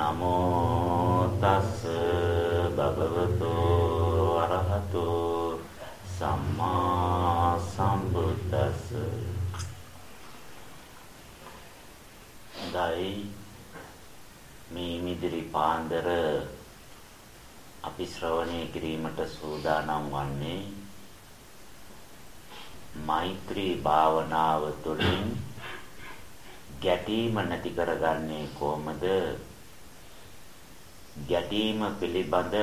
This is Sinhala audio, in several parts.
නමෝ තස් භගවතු අරහතු සම්මා සම්බුද්දස්ස. දයි මේ මිදිරි පාන්දර අපි ශ්‍රවණය කිරීමට සූදානම් වන්නේ මෛත්‍රී භාවනාව තුළින් ගැටීම නැති කරගන්නේ කොහොමද? ගැටීම පිළිබඳ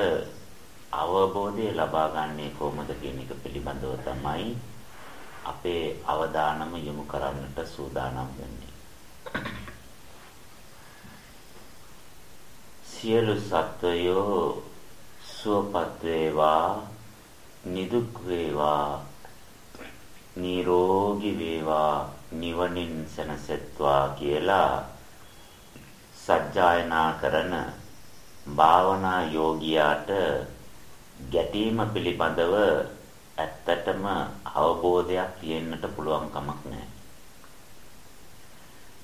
අවබෝධය ලබා ගන්නේ කොහොමද කියන එක පිළිබඳව තමයි අපේ අවධානම යොමු කරන්නට සූදානම් වෙන්නේ. සියලු සත්වයෝ සුවපත් වේවා නිදුක් වේවා නිරෝගී වේවා නිවනින් සැනසෙත්වා කියලා සජ්ජායනා කරන භාවනා යෝගියාට ගැටීම පිළිබඳව ඇත්තටම අවබෝධයක් තියෙන්නට පුළුවන් කමක් නැහැ.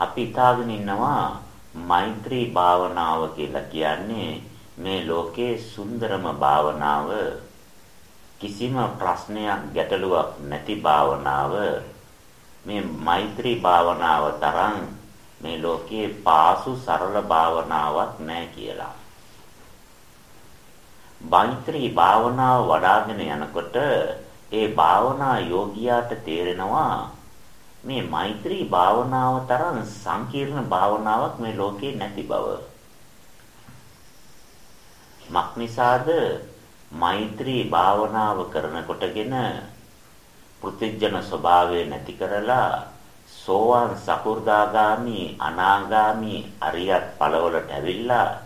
අපි හිතාගෙන ඉන්නවා මෛත්‍රී භාවනාව කියලා කියන්නේ මේ ලෝකේ සුන්දරම භාවනාව කිසිම ප්‍රශ්නයක් ගැටලුවක් නැති භාවනාව මේ මෛත්‍රී භාවනාව තරම් මේ ලෝකයේ පාසු සරල භාවනාවක් නැහැ කියලා. බාන්ත්‍රී භාවනාව වඩාගෙන යනකොට ඒ භාවනා යෝගියාට තේරෙනවා මේ මෛත්‍රී භාවනාව තරම් සංකීර්ණ භාවනාවක් මේ ලෝකේ නැති බව. මක්නිසාද මෛත්‍රී භාවනාව කරනකොටගෙන පෘථිජන ස්වභාවය නැති කරලා සෝවාන් සකු르දාගාමි අනාගාමි අරියත් ඵලවලට ඇවිල්ලා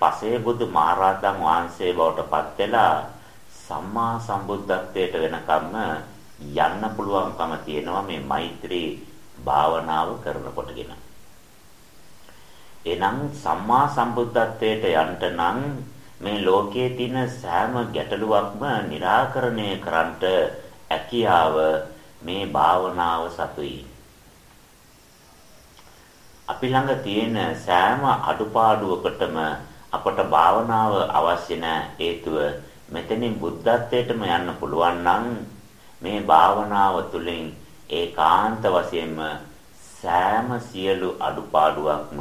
පසේ බුදු මහරහතන් වහන්සේ බවට පත් වෙලා සම්මා සම්බුද්ධත්වයට වෙනකම්ම යන්න පුළුවන්කම තියෙනවා මේ මෛත්‍රී භාවනාව කරනකොටගෙන. එනම් සම්මා සම්බුද්ධත්වයට යන්න නම් මේ ලෝකයේ තියෙන සෑම ගැටලුවක්ම निराකරණය කරන්නට හැකියාව මේ භාවනාව සතුයි. අපි ළඟ තියෙන සෑම අඩුපාඩුවකටම අපට භාවනාව අවශ්‍ය නැ හේතුව මෙතනින් බුද්ධත්වයටම යන්න පුළුවන් නම් මේ භාවනාව තුළින් ඒකාන්ත වශයෙන්ම සෑම සියලු අඩුපාඩුවක්ම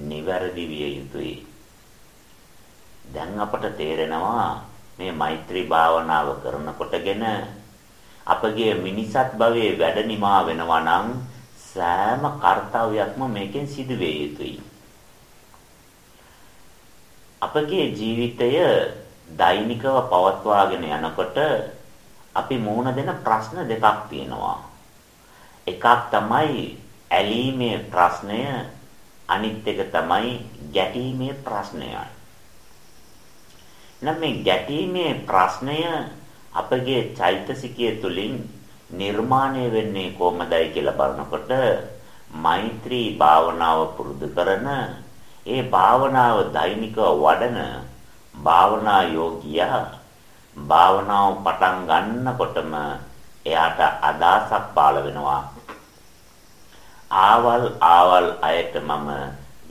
නිවැරදි විය යුතුයි. දැන් අපට තේරෙනවා මේ මෛත්‍රී භාවනාව කරනකොටගෙන අපගේ මිනිසත් භවයේ වැඩ නිමා වෙනවා නම් සෑම කාර්යයක්ම මේකෙන් සිදු වේ යුතුයි. අපගේ ජීවිතය දෛනිකව පවත්වාගෙන යනකොට අපි මුහුණ දෙන ප්‍රශ්න දෙකක් තියෙනවා. එකක් තමයි ඇලීමේ ප්‍රශ්නය අනිත් එක තමයි ගැටීමේ ප්‍රශ්නයයි. නම් මේ ගැටීමේ ප්‍රශ්නය අපගේ චෛතසිකය තුලින් නිර්මාණය වෙන්නේ කොහොමදයි කියලා බලනකොට මෛත්‍රී භාවනාව පුරුදු කරන ඒ භාවනාව දෛනිකව වඩන භාවනා යෝගියා භාවනාව පටන් ගන්නකොටම එයාට අදාසක් පාළ වෙනවා. ආවල් ආවල් අයට මම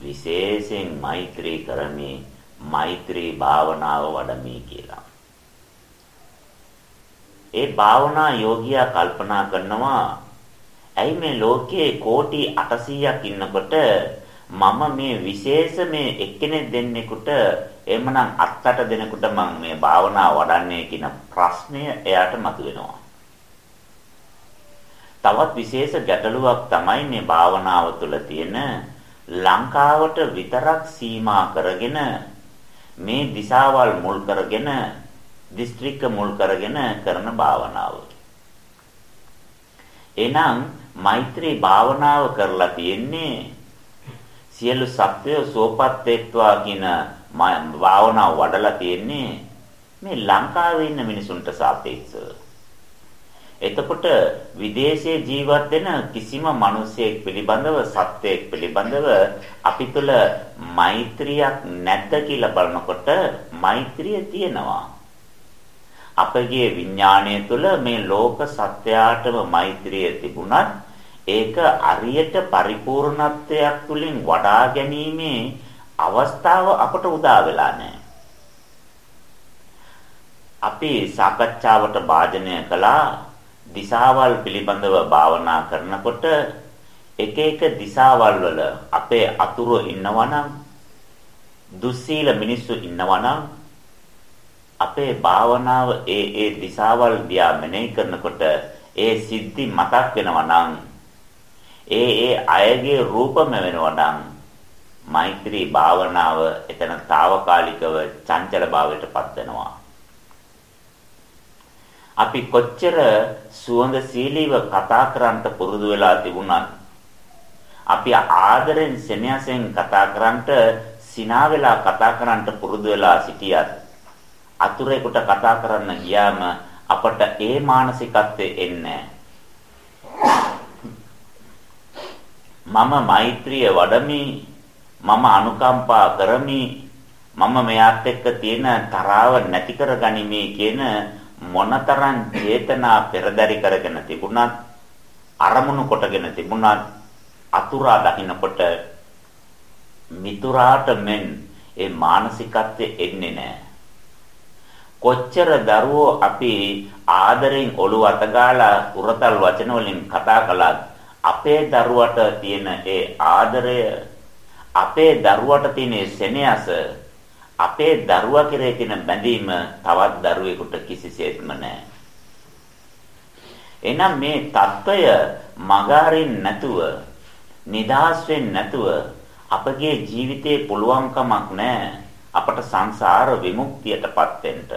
විශේෂයෙන් මෛත්‍රී කරමි මෛත්‍රී භාවනාව වඩමි කියලා. ඒ භාවනා යෝගියා කල්පනා කරනවා ඇයි මේ ලෝකයේ කෝටි 800ක් ඉන්නකොට මම මේ විශේෂ මේ එක්කෙනෙක් දෙන්නෙකුට එhmenan අත්තට දෙනෙකුට මම මේ භාවනාව වඩන්නේ කියන ප්‍රශ්නය එයාට මතුවෙනවා. තවත් විශේෂ ගැටලුවක් තමයි මේ භාවනාව තුළ තියෙන ලංකාවට විතරක් සීමා කරගෙන මේ දිශාවල් මුල් කරගෙන දිස්ත්‍රික්ක මුල් කරගෙන කරන භාවනාව. එහෙනම් මෛත්‍රී භාවනාව කරලා තියෙන්නේ සියලු සත්වය සෝපත් වෙත්වා කියන භාවනාව වඩලා තියෙන්නේ මේ ලංකාවේ ඉන්න මිනිසුන්ට සාපේක්ෂව. එතකොට විදේශයේ ජීවත් වෙන කිසිම මිනිසෙක් පිළිබඳව සත්වයක් පිළිබඳව අපි තුල මෛත්‍රියක් නැද්ද කියලා බලනකොට මෛත්‍රිය තියෙනවා. අපගේ විඥාණය තුළ මේ ලෝක සත්‍යයටම මෛත්‍රිය තිබුණත් ඒක අරියට පරිපූර්ණත්වයක් තුලින් වඩා ගැනීමේ අවස්ථාව අපට උදා වෙලා නැහැ. අපි සාකච්ඡාවට වාජනය කළා දිශාවල් පිළිබඳව භාවනා කරනකොට එක එක දිශාවල් වල අපේ අතුරු ඉන්නවනම් දුස්සීල මිනිස්සු ඉන්නවනම් අපේ භාවනාව ඒ ඒ දිශාවල් දිහා මෙනෙහි කරනකොට ඒ සිද්ධි මතක් වෙනවා නම් ඒ ඒ අයගේ රූපම වෙනවා නම් මෛත්‍රී භාවනාව එතන తాවකාලිකව චංචල භාවයටපත් වෙනවා අපි කොච්චර සුවඳ සීලීව කතා කරන්නට පුරුදු වෙලා තිබුණත් අපි ආදරෙන් සෙනෙහසෙන් කතා කරන්නට සිනා වෙලා කතා කරන්නට පුරුදු වෙලා සිටියත් අතුරේකට කතා කරන්න ගියාම අපට ඒ මානසිකත්වය එන්නේ මම මෛත්‍රිය වඩමි මම අනුකම්පා කරමි මම මෙයාත් එක්ක තියෙන තරාව නැති කරගනිමි කියන මොනතරම් චේතනා පෙරදරි කරගෙන තිබුණත් අරමුණු කොටගෙන තිබුණත් අතුරා දකින්නකොට මිතුරාට මෙන් ඒ මානසිකත්වය එන්නේ නැහැ. කොච්චර දරුවෝ අපි ආදරෙන් ඔළුව අතගාලා උරතල් වචන වලින් කතා කළත් අපේ දරුවට තියෙන ඒ ආදරය අපේ දරුවට තියෙන සෙනෙහස අපේ දරුවා කෙරේ තියෙන බැඳීම තවත් දරුවෙකුට කිසිසේත්ම නැහැ. එහෙනම් මේ தত্ত্বය මගහරින් නැතුව නිදහස් නැතුව අපගේ ජීවිතේ පුළුවන්කමක් නැහැ අපට සංසාර විමුක්තියටපත් වෙන්න.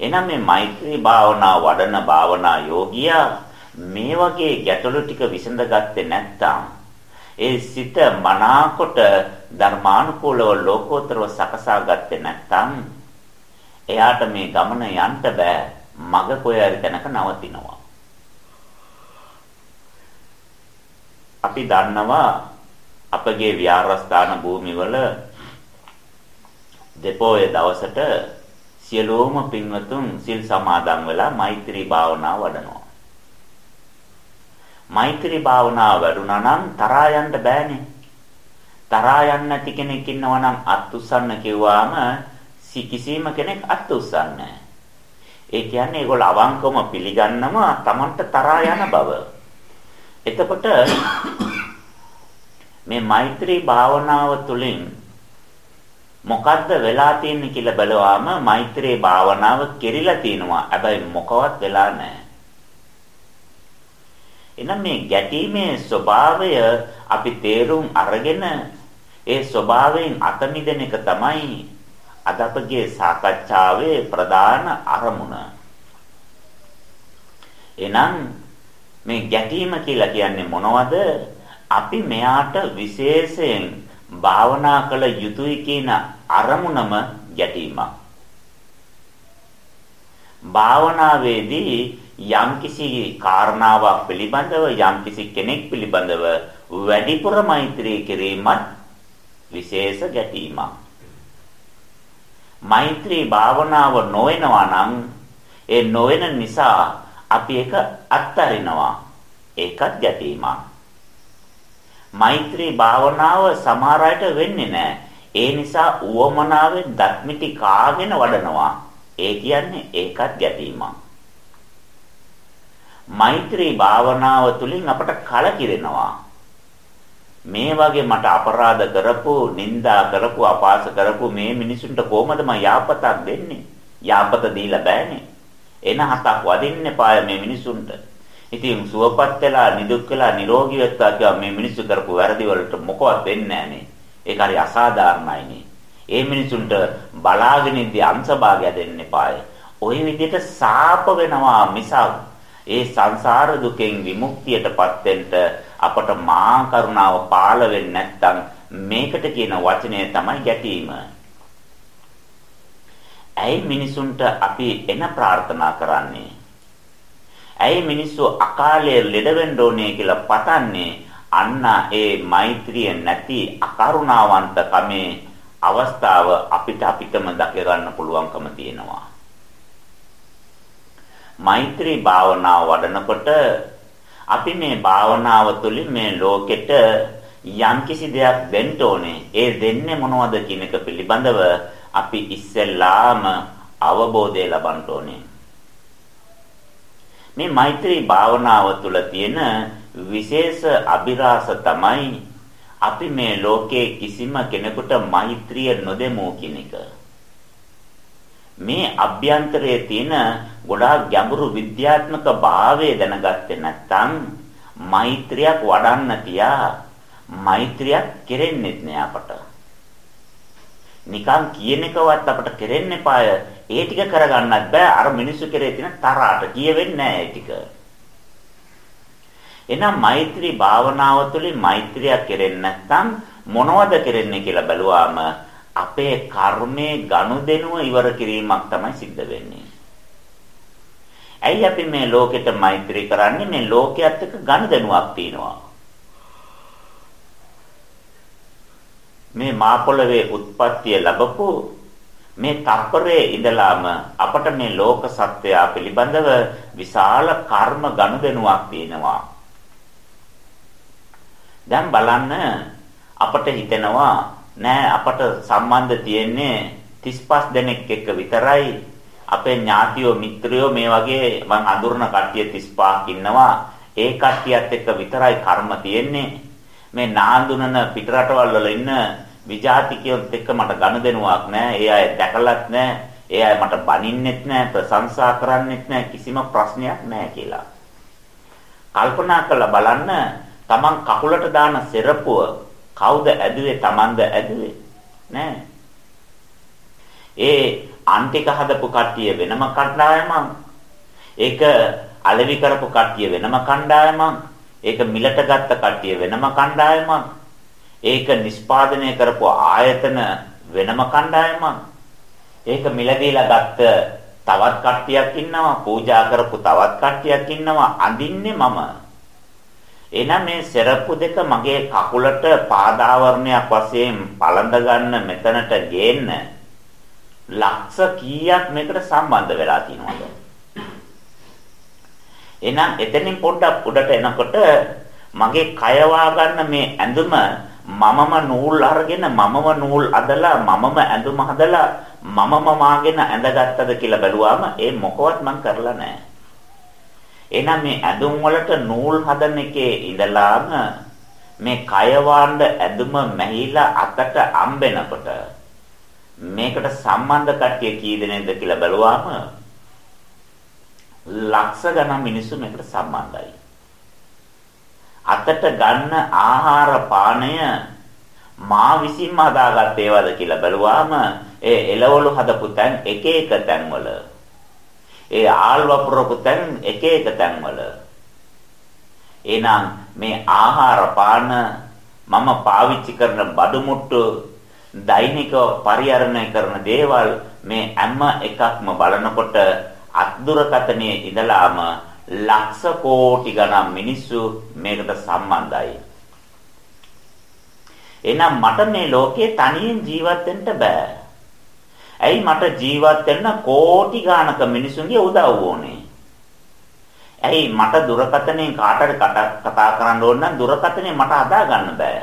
එහෙනම් මේ මෛත්‍රී භාවනා වඩන භාවනා යෝගියා මේ වගේ ගැටලු ටික විසඳගත්තේ නැත්නම් ඒ සිත මනාකොට ධර්මානුකූලව ලෝකෝත්තරව සකසා ගත්තේ නැත්නම් එයාට මේ ගමන යන්න බෑ මග කොහේ තැනක නවතිනවා අපි දන්නවා අපගේ විහාරස්ථාන භූමිවල දෙපොයේ දවසට සියලුම පින්වතුන් සිල් සමාදන් වෙලා මෛත්‍රී භාවනාව වඩනවා. මෛත්‍රී භාවනාව වැඩුණා නම් තරහා යන්න බෑනේ. තරහා යන්න නැති කෙනෙක් ඉන්නවා නම් අත් උස්සන්න කිව්වාම කිසිම කෙනෙක් අත් උස්සන්නේ ඒ කියන්නේ ඒගොල්ල අවංකවම පිළිගන්නවා Tamanට තරහා යන බව. එතකොට මේ මෛත්‍රී භාවනාව තුළින් මොකද්ද වෙලා තියෙන්නේ කියලා බලවාම මෛත්‍රී භාවනාව කෙරිලා තිනවා. හැබැයි මොකවත් වෙලා නැහැ. එහෙනම් මේ ගැටීමේ ස්වභාවය අපි තේරුම් අරගෙන ඒ ස්වභාවයෙන් අත මිදෙන එක තමයි අද අපගේ සාකච්ඡාවේ ප්‍රධාන අරමුණ. එහෙනම් මේ ගැටීම කියලා කියන්නේ මොනවද? අපි මෙයාට විශේෂයෙන් භාවනා කළ යුතුයි කියන අරමුණම ගැටීමක්. භාවනාවේදී යම්කිසි කාරණාවක් පිළිබඳව යම්කිසි කෙනෙක් පිළිබඳව වැඩිපුර මෛත්‍රී කිරීමත් විශේෂ ගැටීමක්. මෛත්‍රී භාවනාව නොවනවා නම් ඒ නොවන නිසා අපි ඒක අත්හරිනවා. ඒකත් ගැටීමක්. මෛත්‍රී භාවනාව සමහර අයට වෙන්නේ නැහැ. ඒ නිසා උවමනාවෙන් දත්මිටි කාගෙන වඩනවා. ඒ කියන්නේ ඒකත් ගැටීමක්. මෛත්‍රී භාවනාව තුළින් අපට කලකිරෙනවා. මේ වගේ මට අපරාධ කරපු, නිନ୍ଦා කරපු, අපාස කරපු මේ මිනිසුන්ට කොහමද මම යාපතක් දෙන්නේ? යාපත දීලා බෑනේ. එන හතක් වදින්න එපාය මේ මිනිසුන්ට. ඉතින් සුවපත් වෙලා නිදුක් වෙලා නිරෝගී වෙත්වා කියලා මේ මිනිස්සු කරපු වැරදි වලට මොකවත් වෙන්නේ නැහනේ. ඒක හරි අසාධාරණයිනේ. ඒ මිනිසුන්ට බලාගෙන ඉඳි අංශභාගය දෙන්න එපාය. ওই විදිහට සාප වෙනවා මිසක් ඒ සංසාර දුකෙන් විමුක්තියටපත් වෙන්න අපට මා කරුණාව පාළ වෙන්නේ නැත්නම් මේකට කියන වචනය තමයි ගැටීම. ඇයි මිනිසුන්ට අපි එන ප්‍රාර්ථනා කරන්නේ? ඇයි මිනිස්සු අකාලයේ ලෙඩ වෙන්න ඕනේ කියලා පතන්නේ? අන්න ඒ මෛත්‍රිය නැති අකරුණාවන්ත කමේ අවස්ථාව අපිට අපිටම දක ගන්න පුළුවන්කම තියෙනවා. මෛත්‍රී භාවනාව වඩනකොට අපි මේ භාවනාව තුළින් මේ ලෝකෙට යම්කිසි දෙයක් දෙන්න ඕනේ. ඒ දෙන්නේ මොනවද කියන එක පිළිබඳව අපි ඉස්සෙල්ලාම අවබෝධය ලබන්න ඕනේ. මේ මෛත්‍රී භාවනාව තුළ තියෙන විශේෂ අභිරහස තමයි අපි මේ ලෝකයේ කිසිම කෙනෙකුට මෛත්‍රිය නොදෙමු කියන එක. මේ අභ්‍යන්තරයේ තියෙන ගොඩාක් ගැඹුරු විද්‍යාත්මක භාවය දැනගත්තේ නැත්නම් මෛත්‍රියක් වඩන්න තියා මෛත්‍රියක් කෙරෙන්නේ නැහැ අපට. නිකන් කියන එකවත් අපට කෙරෙන්න එපාය. ඒ ටික කරගන්නත් බෑ. අර මිනිස්සු කෙරේ තියෙන තරහට කියවෙන්නේ නැහැ ඒ ටික. එහෙනම් මෛත්‍රී භාවනාව තුළින් මෛත්‍රියක් කෙරෙන්නේ නැත්නම් මොනවද කෙරෙන්නේ කියලා බැලුවාම අපේ කර්මයේ ගනුදෙනුව ඉවර කිරීමක් තමයි සිද්ධ වෙන්නේ. ඇයි අපි මේ ලෝකෙට මෛත්‍රී කරන්නේ? මේ ලෝකයේත් එක්ක ගනුදෙනුවක් තියෙනවා. මේ මාපොළවේ උත්පත්තිය ලැබපු මේ තප්පරේ ඉඳලාම අපට මේ ලෝක සත්‍යය පිළිබඳව විශාල කර්ම ගනුදෙනුවක් තියෙනවා. දැන් බලන්න අපට හිතෙනවා නෑ අපට සම්බන්ධ තියෙන්නේ 35 දෙනෙක් එක්ක විතරයි අපේ ඥාතියෝ මිත්‍රයෝ මේ වගේ මං අඳුරන කට්ටිය 35ක් ඉන්නවා ඒ කට්ටියත් එක්ක විතරයි කර්ම තියෙන්නේ මේ නාඳුනන පිටරටවල් වල ඉන්න විජාතිකයොත් එක්ක මට ගනුදෙනුවක් නැහැ. ඒ අය දැකලත් නැහැ. ඒ අය මට බනින්නෙත් නැහැ, ප්‍රශංසා කරන්නෙත් නැහැ, කිසිම ප්‍රශ්නයක් නැහැ කියලා. කල්පනා කරලා බලන්න තමන් කකුලට දාන සෙරපුව කවුද ඇදුවේ? තමන්ද ඇදුවේ? නෑ. ඒ අන්තික හදපු කට්ටිය වෙනම කණ්ඩායමක්. ඒක අලෙවි කරපු කට්ටිය වෙනම කණ්ඩායමක්. ඒක මිලට ගත්ත කට්ටිය වෙනම කණ්ඩායමක්. ඒක නිෂ්පාදනය කරපු ආයතන වෙනම කණ්ඩායමක්. ඒක මිලදීලා ගත්ත තවත් කට්ටියක් ඉන්නවා, පූජා කරපු තවත් කට්ටියක් ඉන්නවා. අඳින්නේ මම. එහෙනම් මේ සෙරප්පු දෙක මගේ කකුලට පාදාවරණයක් වශයෙන් පළඳ ගන්න මෙතනට ගේන්න ලක්ෂ කීයක් මේකට සම්බන්ධ වෙලා තියෙනවද? එහෙනම් එතනින් පොඩ්ඩක් උඩට එනකොට මගේ කය ගන්න මේ ඇඳුම මමම නූල් අරගෙන මමම නූල් අදලා මමම ඇඳුම හදලා මමම මාගෙන ඇඳගත්තද කියලා බැලුවාම ඒ මොකවත් මං කරලා නැහැ. එහෙනම් මේ ඇඳුම් වලට නූල් හදන එකේ ඉඳලාම මේ කය වාණ්ඩ ඇඳුම මැහිලා අතට අම්බෙනකොට මේකට සම්බන්ධ කට්ටිය කී දෙනෙක්ද කියලා බැලුවාම ලක්ෂ ගණන් මිනිස්සු මේකට සම්බන්ධයි. අතට ගන්න ආහාර පානය මා විසින්ම හදාගත් ඒවාද කියලා බැලුවාම ඒ එළවලු හදපු තැන් එක එක තැන්වල ඒ ආල් වපුරපු තැන් එක එක තැන්වල එහෙනම් මේ ආහාර පාන මම පාවිච්චි කරන බඩු මුට්ටු දෛනිකව පරිහරණය කරන දේවල් මේ හැම එකක්ම බලනකොට අත්දුරකතනේ ඉඳලාම ලක්ෂ කෝටි ගණන් මිනිස්සු මේකට සම්බන්ධයි. එහෙනම් මට මේ ලෝකේ තනියෙන් ජීවත් වෙන්න බෑ. ඇයි මට ජීවත් වෙන්න කෝටි ගාණක මිනිසුන්ගේ උදව් ඕනේ? ඇයි මට දුරකථනයෙන් කාටද කතා කරන්න ඕන නම් දුරකථනය මට හදා ගන්න බෑ.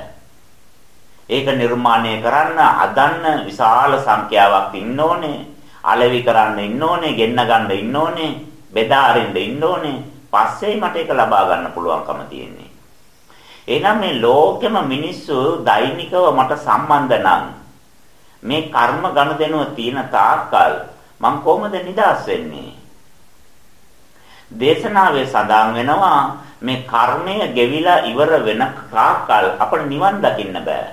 ඒක නිර්මාණය කරන්න අදන්න විශාල සංඛ්‍යාවක් ඉන්න ඕනේ. අලෙවි කරන්න ඉන්න ඕනේ, ගෙන්න ගන්න ඉන්න ඕනේ. බෙදා අරින්න ඉන්න ඕනේ. පස්සේ මට ඒක ලබා ගන්න පුළුවන්කම තියෙන්නේ. එහෙනම් මේ ලෝකෙම මිනිස්සු දෛනිකව මට සම්බන්ධ නම් මේ කර්ම ගනුදෙනුව තියෙන තාක්කල් මම කොහොමද නිදහස් වෙන්නේ? දේශනාවේ සඳහන් වෙනවා මේ කර්මය ගෙවිලා ඉවර වෙන තාක්කල් අපට නිවන් දකින්න බෑ.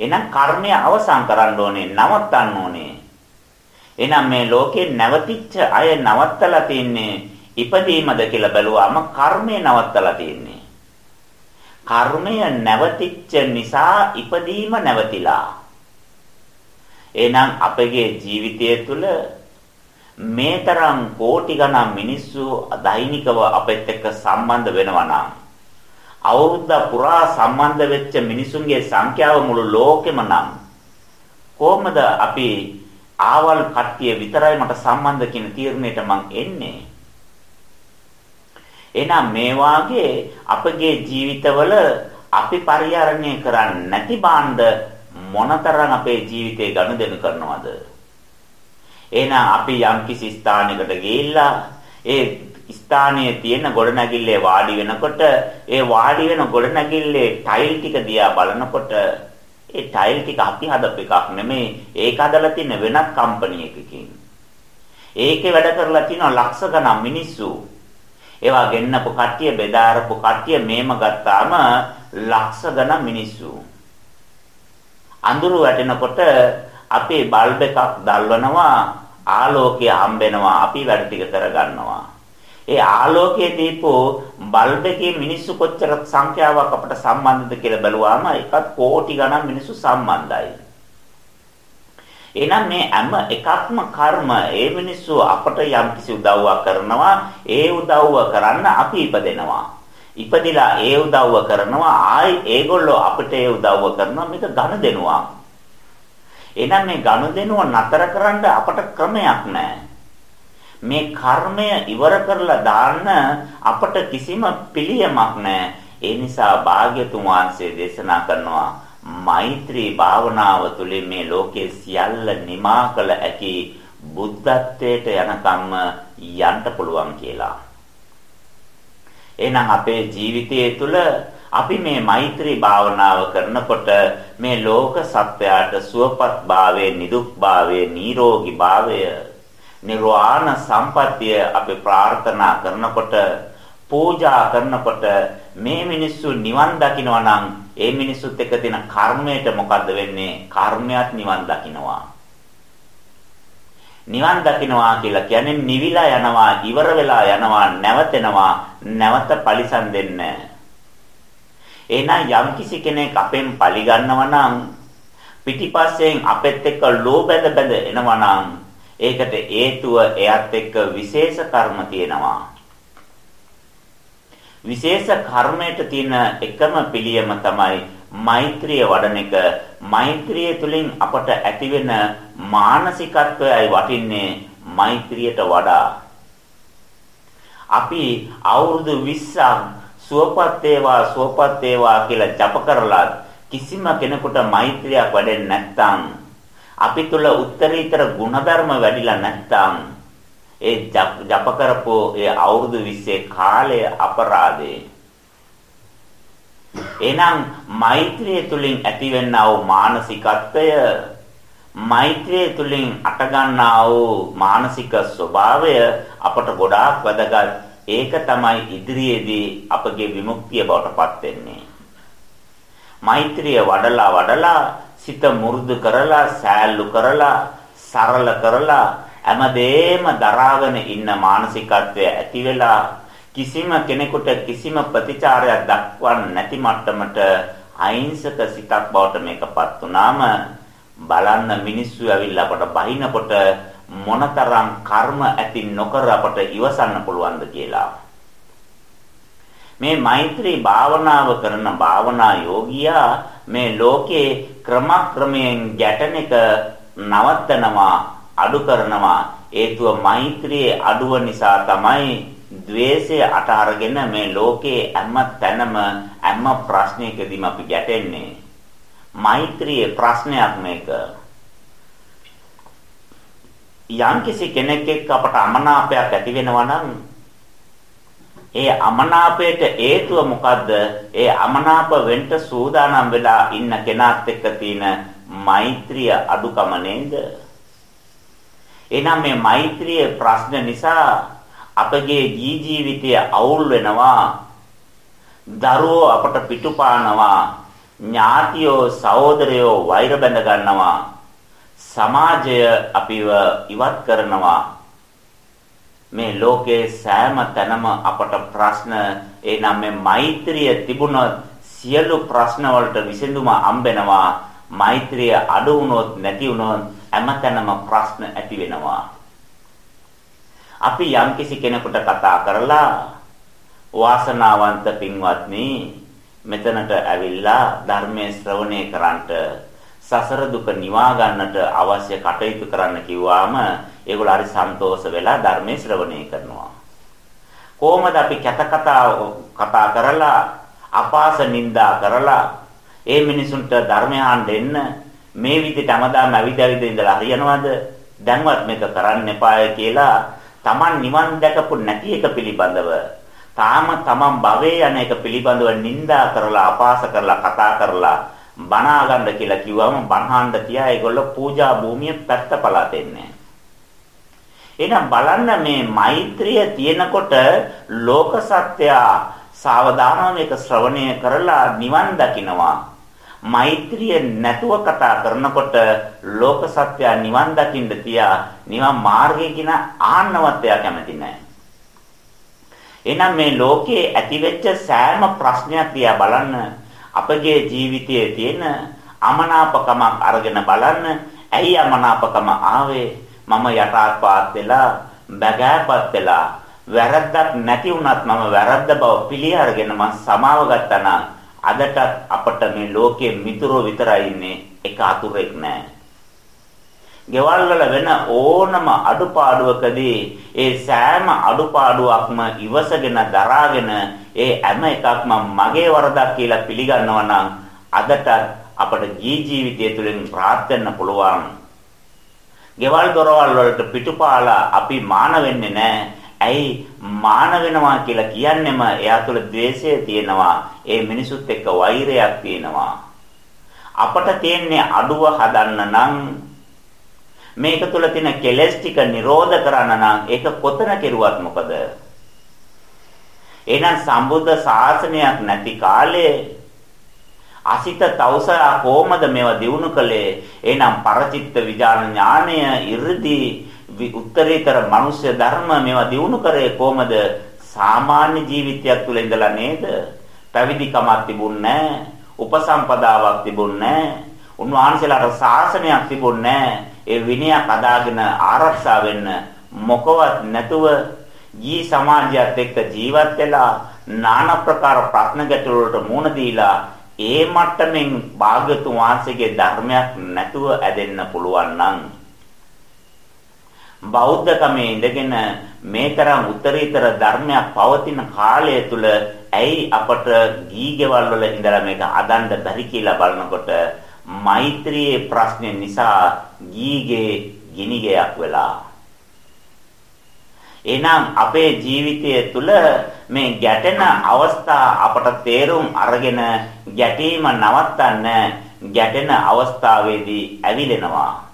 එහෙනම් කර්මය අවසන් කරන්න ඕනේ, නවත්තන්න ඕනේ. එහෙනම් මේ ලෝකේ නැවතිච්ච අය නවත්තලා තින්නේ ඉපදීමද කියලා බැලුවාම කර්මය නවත්තලා තින්නේ. කර්මය නැවතිච්ච නිසා ඉපදීම නැවතිලා. එහෙනම් අපගේ ජීවිතය තුළ මේ තරම් කෝටි ගණන් මිනිස්සු දෛනිකව අපෙත් එක්ක සම්බන්ධ වෙනවා නම් අවුරුද්ද පුරා සම්බන්ධ වෙච්ච මිනිසුන්ගේ සංඛ්‍යාව මුළු ලෝකෙම නම් කොහොමද අපි ආවල් කට්ටිය විතරයි මට සම්බන්ධ කියන තීරණයට මං එන්නේ. එහෙනම් මේ වාගේ අපගේ ජීවිතවල අපි පරිහරණය කරන්නේ නැති භාණ්ඩ මොනතරම් අපේ ජීවිතේ ගනුදෙනු කරනවද? එහෙනම් අපි යම්කිසි ස්ථානයකට ගිහිල්ලා ඒ ස්ථානයේ තියෙන ගොඩනැගිල්ලේ වාඩි වෙනකොට ඒ වාඩි වෙන ගොඩනැගිල්ලේ ටයිල් ටික දිහා බලනකොට ඒ ටයිල් ටික අපි හදපු එකක් නෙමෙයි ඒක හදලා තියෙන වෙනත් කම්පැනි එකකින්. ඒකේ වැඩ කරලා තියෙන ලක්ෂ ගණන් මිනිස්සු. ඒවා ගෙන්නපු කට්ටිය බෙදාරපු කට්ටිය මේම ගත්තාම ලක්ෂ ගණන් මිනිස්සු. අඳුරු වැටෙනකොට අපේ බල්බ් එකක් දල්වනවා ආලෝකය හම්බෙනවා අපි වැඩ ටික කරගන්නවා. ඒ ආලෝකයේ දීපෝ බල්බ් එකේ මිනිස්සු කොච්චර සංඛ්‍යාවක් අපට සම්බන්ධද කියලා බැලුවාම එකත් කෝටි ගණන් මිනිස්සු සම්බන්ධයි. එහෙනම් මේ හැම එකක්ම කර්ම ඒ මිනිස්සු අපට යම්කිසි උදව්වක් කරනවා ඒ උදව්ව කරන්න අපි ඉපදෙනවා. ඉපදිලා ඒ උදව්ව කරනවා ආයි ඒගොල්ලෝ අපිට ඒ උදව්ව කරනවා මේක ඝන දෙනුවා. එහෙනම් මේ ඝන දෙනුව නතර කරන්න අපට ක්‍රමයක් නැහැ. මේ කර්මය ඉවර කරලා දාන්න අපට කිසිම පිළියමක් නැහැ. ඒ නිසා භාග්‍යතුන් වහන්සේ දේශනා කරනවා මෛත්‍රී භාවනාව තුළින් මේ ලෝකයේ සියල්ල නිමා කළ හැකි බුද්ධත්වයට යනකම්ම යන්න පුළුවන් කියලා. එහෙනම් අපේ ජීවිතයේ තුල අපි මේ මෛත්‍රී භාවනාව කරනකොට මේ ලෝක සත්වයාට සුවපත් භාවයේ නිදුක් භාවයේ නිරෝගී භාවය නිර්වාණ සම්පත්තිය අපි ප්‍රාර්ථනා කරනකොට පූජා කරනකොට මේ මිනිස්සු නිවන් දකිනවා නම් ඒ මිනිස්සුත් එක්ක තියෙන කර්මයට මොකද්ද වෙන්නේ? කර්මයක් නිවන් දකින්නවා. නිවන් දකින්නවා කියලා කියන්නේ නිවිලා යනවා, ඉවර වෙලා යනවා, නැවතෙනවා, නැවත පරිසම් දෙන්නේ. එහෙනම් යම්කිසි කෙනෙක් අපෙන් පලි ගන්නවා නම් පිටිපස්සෙන් අපෙත් එක්ක ලෝබැඳ බැඳ එනවා නම් ඒකට හේතුව එයත් එක්ක විශේෂ කර්ම තියෙනවා. විශේෂ කර්මයට තියෙන එකම පිළියම තමයි මෛත්‍රිය වඩන එක. මෛත්‍රිය තුළින් අපට ඇතිවෙන මානසිකත්වයයි වටින්නේ මෛත්‍රියට වඩා. අපි අවුරුදු 20ක් සුවපත් වේවා සුවපත් වේවා කියලා ජප කරලා කිසිම කෙනෙකුට මෛත්‍රියක් වැඩෙන්නේ නැත්නම් අපි තුල උත්තරීතර ಗುಣධර්ම වැඩිලා නැත්නම් ඒ ජප කරපෝ ඒ අවුරුදු 20 කාලය අපරාධේ. එහෙනම් මෛත්‍රිය තුලින් ඇතිවෙනා වූ මානසිකත්වය මෛත්‍රිය තුලින් අටගන්නා වූ මානසික ස්වභාවය අපට ගොඩාක් වැදගත්. ඒක තමයි ඉදිරියේදී අපගේ විමුක්තිය බවට පත් වෙන්නේ. මෛත්‍රිය වඩලා වඩලා සිත මුරුදු කරලා සෑල්ලු කරලා සරල කරලා හැමදේම දරාගෙන ඉන්න මානසිකත්වය ඇති වෙලා කිසිම කෙනෙකුට කිසිම ප්‍රතිචාරයක් දක්වන්නේ නැති මට්ටමට අහිංසක සිතක් බවට මේකපත් වුනාම බලන්න මිනිස්සු ඇවිල්ලා අපට බහිනකොට මොනතරම් කර්ම ඇති නොකර අපට ඉවසන්න පුළුවන්ද කියලා. මේ මෛත්‍රී භාවනාව කරන භාවනා යෝගියා මේ ලෝකේ ක්‍රමක්‍රමයෙන් ගැටෙන එක නවත්තනවා අඩු කරනවා හේතුව මෛත්‍රියේ අඩුව නිසා තමයි द्वේෂය අට අරගෙන මේ ලෝකේ හැම තැනම හැම ප්‍රශ්නයකදීම අපි ගැටෙන්නේ මෛත්‍රියේ ප්‍රශ්නයක් මේක යම්කිසි කෙනෙක් එක්ක අපට අමනාපයක් ඇති වෙනවා නම් ඒ අමනාපයට හේතුව මොකද්ද? ඒ අමනාප වෙන්න සූදානම් වෙලා ඉන්න කෙනාත් එක්ක තියෙන මෛත්‍රිය අඩුකම නේද? එහෙනම් මේ මෛත්‍රිය ප්‍රශ්න නිසා අපගේ ජී ජීවිතය අවුල් වෙනවා. දරුවෝ අපට පිටුපානවා. ඥාතියෝ සහෝදරයෝ වෛර බැඳ ගන්නවා. සමාජය අපිව ඉවත් කරනවා. මේ ලෝකේ සෑම තැනම අපට ප්‍රශ්න එනම් මේ මෛත්‍රිය තිබුණොත් සියලු ප්‍රශ්න වලට විසඳුම හම්බෙනවා මෛත්‍රිය අඩු වුණොත් නැති වුණොත් හැමතැනම ප්‍රශ්න ඇති වෙනවා. අපි යම්කිසි කෙනෙකුට කතා කරලා වාසනාවන්ත පින්වත්නි මෙතනට ඇවිල්ලා ධර්මයේ ශ්‍රවණය කරන්නට සසර දුක නිවා ගන්නට අවශ්‍ය කටයුතු කරන්න කිව්වාම ඒගොල්ලෝ හරි සන්තෝෂ වෙලා ධර්මයේ ශ්‍රවණය කරනවා. කොහොමද අපි කැත කතා කතා කරලා අපාස නින්දා කරලා ඒ මිනිසුන්ට ධර්මය එන්න මේ විදිහට හැමදාම ඇවිදවිද ඉඳලා හරියනවද? දැන්වත් මේක කරන්න එපාය කියලා Taman නිවන් දැකපු නැති එක පිළිබඳව තාම තමන් භවයේ යන එක පිළිබඳව නිඳා කරලා අපාස කරලා කතා කරලා බණ අගන්න කියලා කිව්වම බණහඬ තියා ඒගොල්ලෝ පූජා භූමිය පැත්ත පලා දෙන්නේ. එහෙනම් බලන්න මේ මෛත්‍රිය තියෙනකොට ලෝක සත්‍යය සාවධානව මේක ශ්‍රවණය කරලා නිවන් දකිනවා. මෛත්‍රිය නැතුව කතා කරනකොට ලෝක සත්‍යය නිවන් දකින්න තියා නිවන් මාර්ගය කියන ආන්නවත් එයා කැමති නැහැ. එහෙනම් මේ ලෝකයේ ඇතිවෙච්ච සෑම ප්‍රශ්නයක් දිහා බලන්න අපගේ ජීවිතයේ තියෙන අමනාපකමක් අරගෙන බලන්න ඇයි අමනාපකම ආවේ මම යටාත්පාත් වෙලා බගෑපත් වෙලා වැරද්දක් නැති වුණත් මම වැරද්ද බව පිළි අරගෙන මම සමාව ගත්තා නම් අදටත් අපට මේ ලෝකයේ මිතුරෝ විතරයි ඉන්නේ එක අතුරෙක් නැහැ. ගෙවල් වල වෙන ඕනම අඩුපාඩුවකදී ඒ සෑම අඩුපාඩුවක්ම ඉවසගෙන දරාගෙන ඒ හැම එකක්ම මගේ වරදක් කියලා පිළිගන්නවා නම් අදට අපට ජී ජීවිතය තුළින් රාත් වෙන්න පුළුවන්. ගෙවල් දොරවල් වලට පිටුපාලා අපි මාන වෙන්නේ නැහැ. ඇයි මාන වෙනවා කියලා කියන්නෙම එයා තුළ ද්වේෂය තියෙනවා. ඒ මිනිසුත් එක්ක වෛරයක් තියෙනවා. අපට තියෙන්නේ අඩුව හදන්න නම් මේක තුළ තියෙන කෙලෙස් ටික නිරෝධ කරන්න නම් ඒක කොතන කෙරුවත් මොකද? එහෙනම් සම්බුද්ධ ශාසනයක් නැති කාලේ අසිත තවුසා කොහමද මේවා දිනු කළේ? එහෙනම් පරචිත්ත විඥාන ඥානය 이르දි උත්තරීතර මනුෂ්‍ය ධර්ම මේවා දිනු කරේ කොහමද? සාමාන්‍ය ජීවිතයක් තුළ ඉඳලා නේද? පැවිදිකමක් තිබුණේ නැහැ. උපසම්පදාවක් තිබුණේ නැහැ. උන්වහන්සේලාට ශාසනයක් තිබුණේ නැහැ. ඒ විනයක් අදාගෙන ආරක්ෂා වෙන්න මොකවත් නැතුව ජී සමාජයත් එක්ක ජීවත් වෙලා নানা ප්‍රකාර ප්‍රශ්න ගැටළු වලට මුහුණ දීලා ඒ මට්ටමින් භාග්‍යතුන් වහන්සේගේ ධර්මයක් නැතුව ඇදෙන්න පුළුවන් නම් බෞද්ධකමේ ඉඳගෙන මේ තරම් උත්තරීතර ධර්මයක් පවතින කාලය තුල ඇයි අපට ගීගෙවල් වල ඉඳලා මේක අදන්න බැරි කියලා බලනකොට මෛත්‍රියේ ප්‍රශ්නේ නිසා ගීගේ ගිනිගයක් වෙලා එහෙනම් අපේ ජීවිතය තුළ මේ ගැටෙන අවස්ථා අපට තේරුම් අරගෙන ගැටීම නවත්තන්න ගැටෙන අවස්ථාවේදී ඇවිලෙනවා.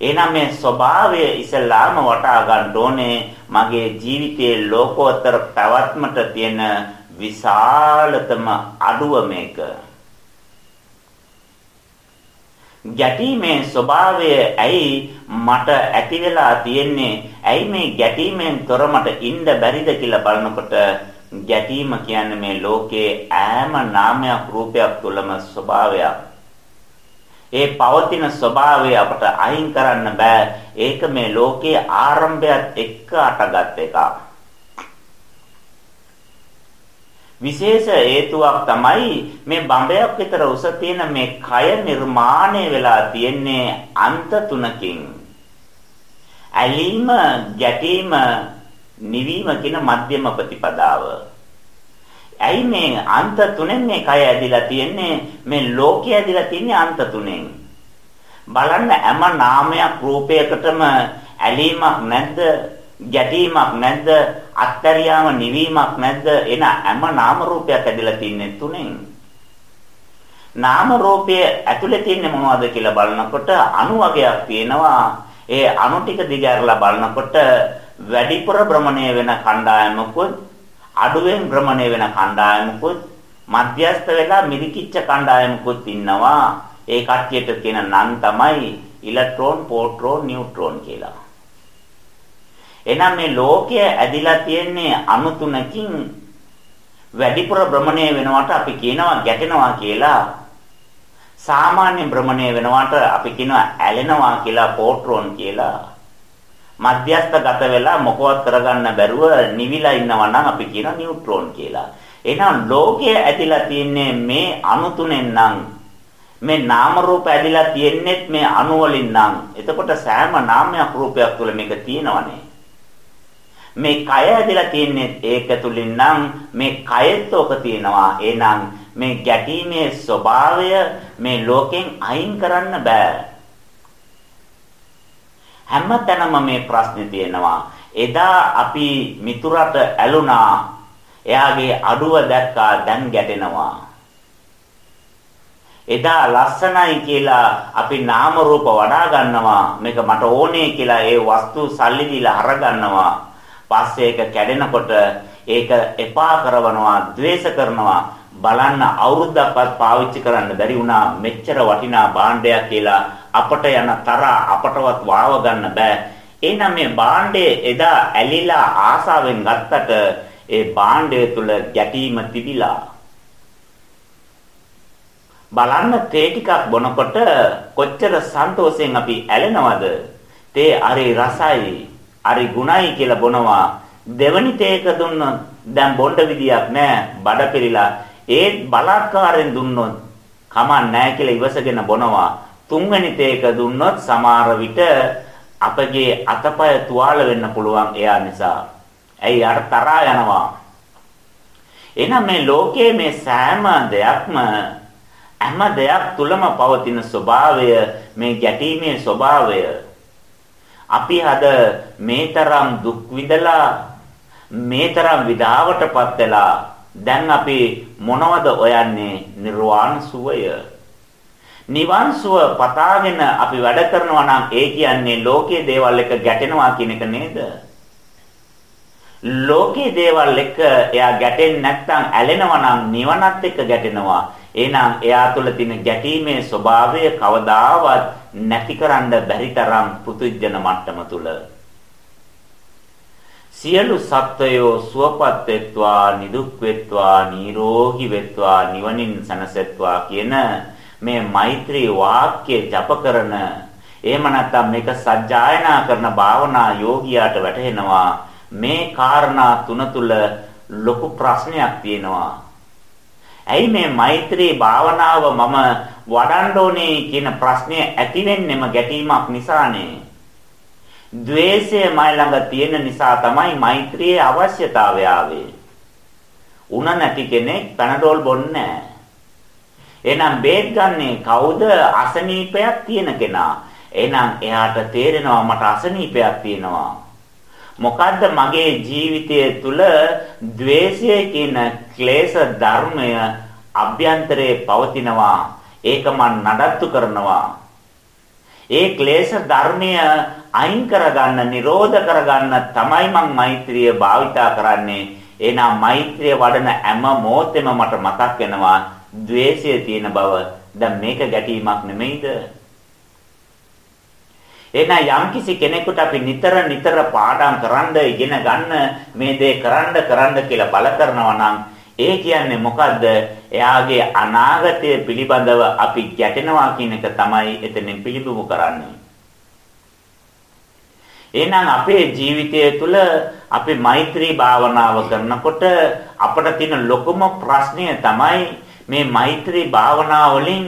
එහෙනම් මේ ස්වභාවය ඉස්සල්ලාම වටා ගන්න ඕනේ. මගේ ජීවිතයේ ලෝකෝත්තර පැවැත්මට තියෙන විශාලතම අඩුව මේක. ගැටීමේ ස්වභාවය ඇයි මට ඇති වෙලා තියෙන්නේ? ඇයි මේ ගැටීමෙන් තොර මට ඉන්න බැරිද කියලා බලනකොට ගැටීම කියන්නේ මේ ලෝකයේ ඈම නාමයක් රූපයක් තුළම ස්වභාවයක්. ඒ පවතින ස්වභාවය අපට අයින් කරන්න බෑ ඒක මේ ලෝකයේ ආරම්භයත් එක්ක අටගත් එකක් විශේෂ හේතුවක් තමයි මේ බඹයක් විතර උස තියෙන මේ කය නිර්මාණය වෙලා තියෙන්නේ අන්ත තුනකින්. ඇලීම, ගැටීම, නිවීම කියන මධ්‍යම ප්‍රතිපදාව. ඇයි මේ අන්ත තුනෙන් මේ කය ඇදිලා තියෙන්නේ? මේ ලෝකය ඇදිලා තියෙන්නේ අන්ත තුනෙන්. බලන්න හැම නාමයක් රූපයකටම ඇලීමක් නැද්ද? ගැටීමක් නැද්ද? අත්තරියාම නිවීමක් නැද්ද? එන හැම නාම රූපයක් ඇදලා තින්නේ තුනෙන්. නාම රූපය ඇතුලේ තින්නේ මොනවද කියලා බලනකොට අණු වගයක් තියෙනවා. ඒ අණු ටික දිගහැරලා බලනකොට වැඩිපුර භ්‍රමණය වෙන කණ්ඩායමකුත් අඩුවෙන් භ්‍රමණය වෙන කණ්ඩායමකුත් මධ්‍යස්ත වෙලා මිරිකිච්ච කණ්ඩායමකුත් ඉන්නවා. ඒ කට්ටියට කියන නම් තමයි ඉලෙක්ට්‍රෝන, පොට්‍රෝන, නියුට්‍රෝන කියලා. එහෙනම් මේ ලෝකය ඇදිලා තියෙන්නේ අණු තුනකින් වැඩිපුර භ්‍රමණය වෙනවට අපි කියනවා ගැටෙනවා කියලා. සාමාන්‍ය භ්‍රමණය වෙනවට අපි කියනවා ඇලෙනවා කියලා පෝට්‍රෝන් කියලා. මධ්‍යස්ථගත වෙලා මොකවත් කරගන්න බැරුව නිවිලා ඉන්නවා නම් අපි කියනවා නියුට්‍රෝන් කියලා. එහෙනම් ලෝකය ඇදිලා තියන්නේ මේ අණු තුනෙන් නම් මේ නාම රූප ඇදිලා තියෙන්නේත් මේ අණු වලින් නම් එතකොට සෑම නාමයක් රූපයක් තුළ මේක තියෙනවනේ මේ කය ඇදලා තියන්නේ ඒක තුලින් නම් මේ කයෙත් ඔක තියෙනවා. එහෙනම් මේ ගැටීමේ ස්වභාවය මේ ලෝකෙන් අයින් කරන්න බෑ. හැමතැනම මේ ප්‍රශ්නේ තියෙනවා. එදා අපි මිතුරට ඇලුනා. එයාගේ අඩුව දැක්කා දැන් ගැටෙනවා. එදා ලස්සනයි කියලා අපි නාම රූප වඩා ගන්නවා. මේක මට ඕනේ කියලා ඒ වස්තු සල්ලි දීලා අරගන්නවා. පස්සේ ඒක කැඩෙනකොට ඒක එපා කරනවා, ද්වේෂ කරනවා. බලන්න අවුරුද්දක්වත් පාවිච්චි කරන්න බැරි වුණා. මෙච්චර වටිනා භාණ්ඩයක් කියලා අපට යන තරහ අපටවත් වාව ගන්න බෑ. එහෙනම් මේ භාණ්ඩය එදා ඇලිලා ආසාවෙන් ගත්තට ඒ භාණ්ඩය තුල ගැටීම තිබිලා. බලන්න තේ ටිකක් බොනකොට කොච්චර සන්තෝෂයෙන් අපි ඇලෙනවද? තේ අරි රසයි අරි ගුණයි කියලා බොනවා. දෙවනි තේක දුන්නොත් දැන් බොණ්ඩ විදියක් නැහැ බඩ පිරিলা ඒත් බලාත්කාරයෙන් දුන්නොත් කමක් නැහැ කියලා ඉවසගෙන බොනවා. තුන්වෙනි තේක දුන්නොත් සමහර විට අපගේ අතපය තුවාල වෙන්න පුළුවන් එයා නිසා. ඇයි අර තරහා යනවා. එහෙනම් මේ ලෝකයේ මේ සෑම දෙයක්ම හැම දෙයක් තුලම පවතින ස්වභාවය මේ ගැටීමේ ස්වභාවය අපි අද මේතරම් දුක් විඳලා මේතරම් විඩාවටපත් වෙලා දැන් අපි මොනවද හොයන්නේ? නිර්වාණ සුවය. නිවන් සුව පතාගෙන අපි වැඩ කරනවා නම් ඒ කියන්නේ ලෝකයේ දේවල් එක ගැටෙනවා කියන එක නේද? ලෝකයේ දේවල් එක එයා ගැටෙන්නේ නැත්නම් ඇලෙනවා නම් නිවනත් එක්ක ගැටෙනවා. එහෙනම් එයා තුළ තියෙන ගැටීමේ ස්වභාවය කවදාවත් නැතිකරන්න බැරි තරම් පුදුජන මට්ටම තුල සියලු සත්වයෝ සුවපත් වෙත්වා නිදුක් වෙත්වා නිරෝගී වෙත්වා නිවනින් සැනසෙත්වා කියන මේ මෛත්‍රී වාක්‍ය ජප කරන එහෙම නැත්නම් මේක සජ්ජායනා කරන භාවනා යෝගියාට වැටහෙනවා මේ කාරණා තුන තුල ලොකු ප්‍රශ්නයක් තියෙනවා. ඇයි මේ මෛත්‍රී භාවනාව මම වඩන්න ඕනේ කියන ප්‍රශ්නය ඇති වෙන්නෙම ගැටීමක් නිසානේ. ද්වේෂය මයි ළඟ තියෙන නිසා තමයි මෛත්‍රියේ අවශ්‍යතාවය ආවේ. උණ නැති කෙනෙක් පැනඩෝල් බොන්නේ නැහැ. එහෙනම් බේත් ගන්නේ කවුද? අසනීපයක් තියෙන කෙනා. එහෙනම් එයාට තේරෙනවා මට අසනීපයක් තියෙනවා. මොකද්ද මගේ ජීවිතය තුළ ද්වේෂය කියන ක්ලේශ ධර්මය අභ්‍යන්තරේ පවතිනවා. ඒක මන් නඩත්තු කරනවා. ඒ ක්ලේශ ධර්මය අයින් කරගන්න, නිරෝධ කරගන්න තමයි මම මෛත්‍රිය භාවිතා කරන්නේ. එහෙනම් මෛත්‍රිය වඩන හැම මොහොතෙම මට මතක් වෙනවා ද්වේෂය තියෙන බව. දැන් මේක ගැටීමක් නෙමෙයිද? එහෙනම් යම්කිසි කෙනෙකුට අපි නිතර නිතර පාඩම් කරන්න ඉගෙන ගන්න මේ දේ කරන්න කරන්න කියලා බල කරනවා නම් ඒ කියන්නේ මොකද්ද? එයාගේ අනාගතය පිළිබඳව අපි ගැටෙනවා කියන එක තමයි එතනින් පිළිබිඹු කරන්නේ. එහෙනම් අපේ ජීවිතය තුළ අපි මෛත්‍රී භාවනාව කරනකොට අපට තියෙන ලොකුම ප්‍රශ්නය තමයි මේ මෛත්‍රී භාවනාව වලින්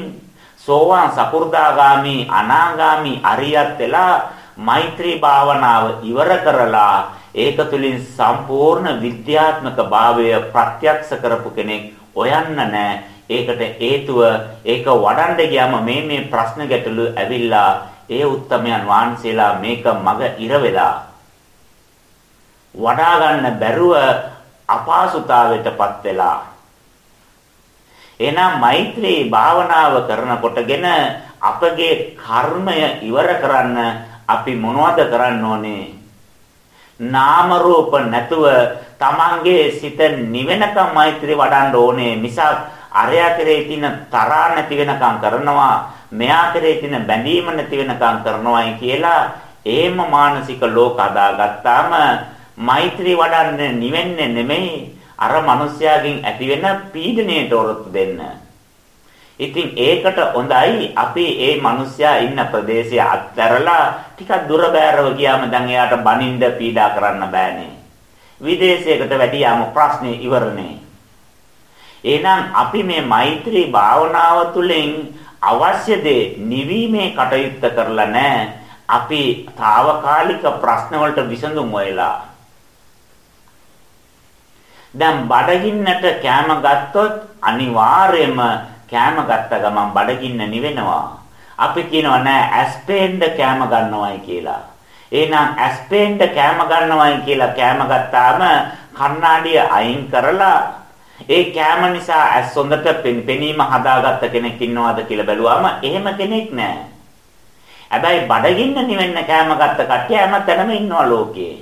සෝවාන් සකු르දාගාමි අනාගාමි අරියත් වෙලා මෛත්‍රී භාවනාව ඉවර කරලා ඒක තුලින් සම්පූර්ණ විද්‍යාත්මක භාවය ප්‍රත්‍යක්ෂ කරපු කෙනෙක් හොයන්න නැහැ. ඒකට හේතුව ඒක වඩන්න ගියාම මේ මේ ප්‍රශ්න ගැටලු ඇවිල්ලා ඒ උත්තමයන් වහන්සේලා මේක මග ඉර වෙලා වඩා ගන්න බැරුව අපහසුතාවයටපත් වෙලා එහෙනම් මෛත්‍රී භාවනාව කරනකොටගෙන අපගේ කර්මය ඉවර කරන්න අපි මොනවද කරන්න ඕනේ? නාම රූප නැතුව තමන්ගේ සිත නිවෙනකම් මෛත්‍රිය වඩන්න ඕනේ. මිසක් අරයා කෙරේ තියෙන තරහා නැති වෙනකම් කරනවා මෙයා කෙරේ තියෙන බැඳීම නැති වෙනකම් කරනවායි කියලා ඒම මානසික ලෝක හදාගත්තාම මෛත්‍රී වඩන්නේ නිවෙන්නේ නෙමෙයි අර මිනිස්යාගෙන් ඇතිවෙන පීඩණයට ඔරොත්තු දෙන්න. ඉතින් ඒකට හොඳයි අපි ඒ මිනිස්සයා ඉන්න ප්‍රදේශය අත්හැරලා ටිකක් දුර බෑරව ගියාම දැන් එයාට බනින්න පීඩා කරන්න බෑනේ. විදේශයකට වැඩියාම ප්‍රශ්නේ ඉවරනේ. එහෙනම් අපි මේ මෛත්‍රී භාවනාව තුළින් අවශ්‍ය දේ නිවීමේ කටයුත්ත කරලා නැහැ. අපි తాවකාලික ප්‍රශ්න වලට විසඳුම් හොයලා දැන් බඩගින්නට කෑම ගත්තොත් අනිවාර්යයෙන්ම කෑම ගත්ත ගමන් බඩගින්න නිවෙනවා. අපි කියනවා නෑ ඇස්පේන්ඩ කෑම ගන්නවයි කියලා. එහෙනම් ඇස්පේන්ඩ කෑම ගන්නවයි කියලා කෑම ගත්තාම කණ්ණාඩිය අයින් කරලා ඒ කෑම නිසා ඇස් හොඳට පෙනීම හදාගත්ත කෙනෙක් ඉන්නවද කියලා බැලුවාම එහෙම කෙනෙක් නෑ. හැබැයි බඩගින්න නිවෙන්න කෑම ගත්ත කට්ටිය හැමතැනම ඉන්නවා ලෝකේ.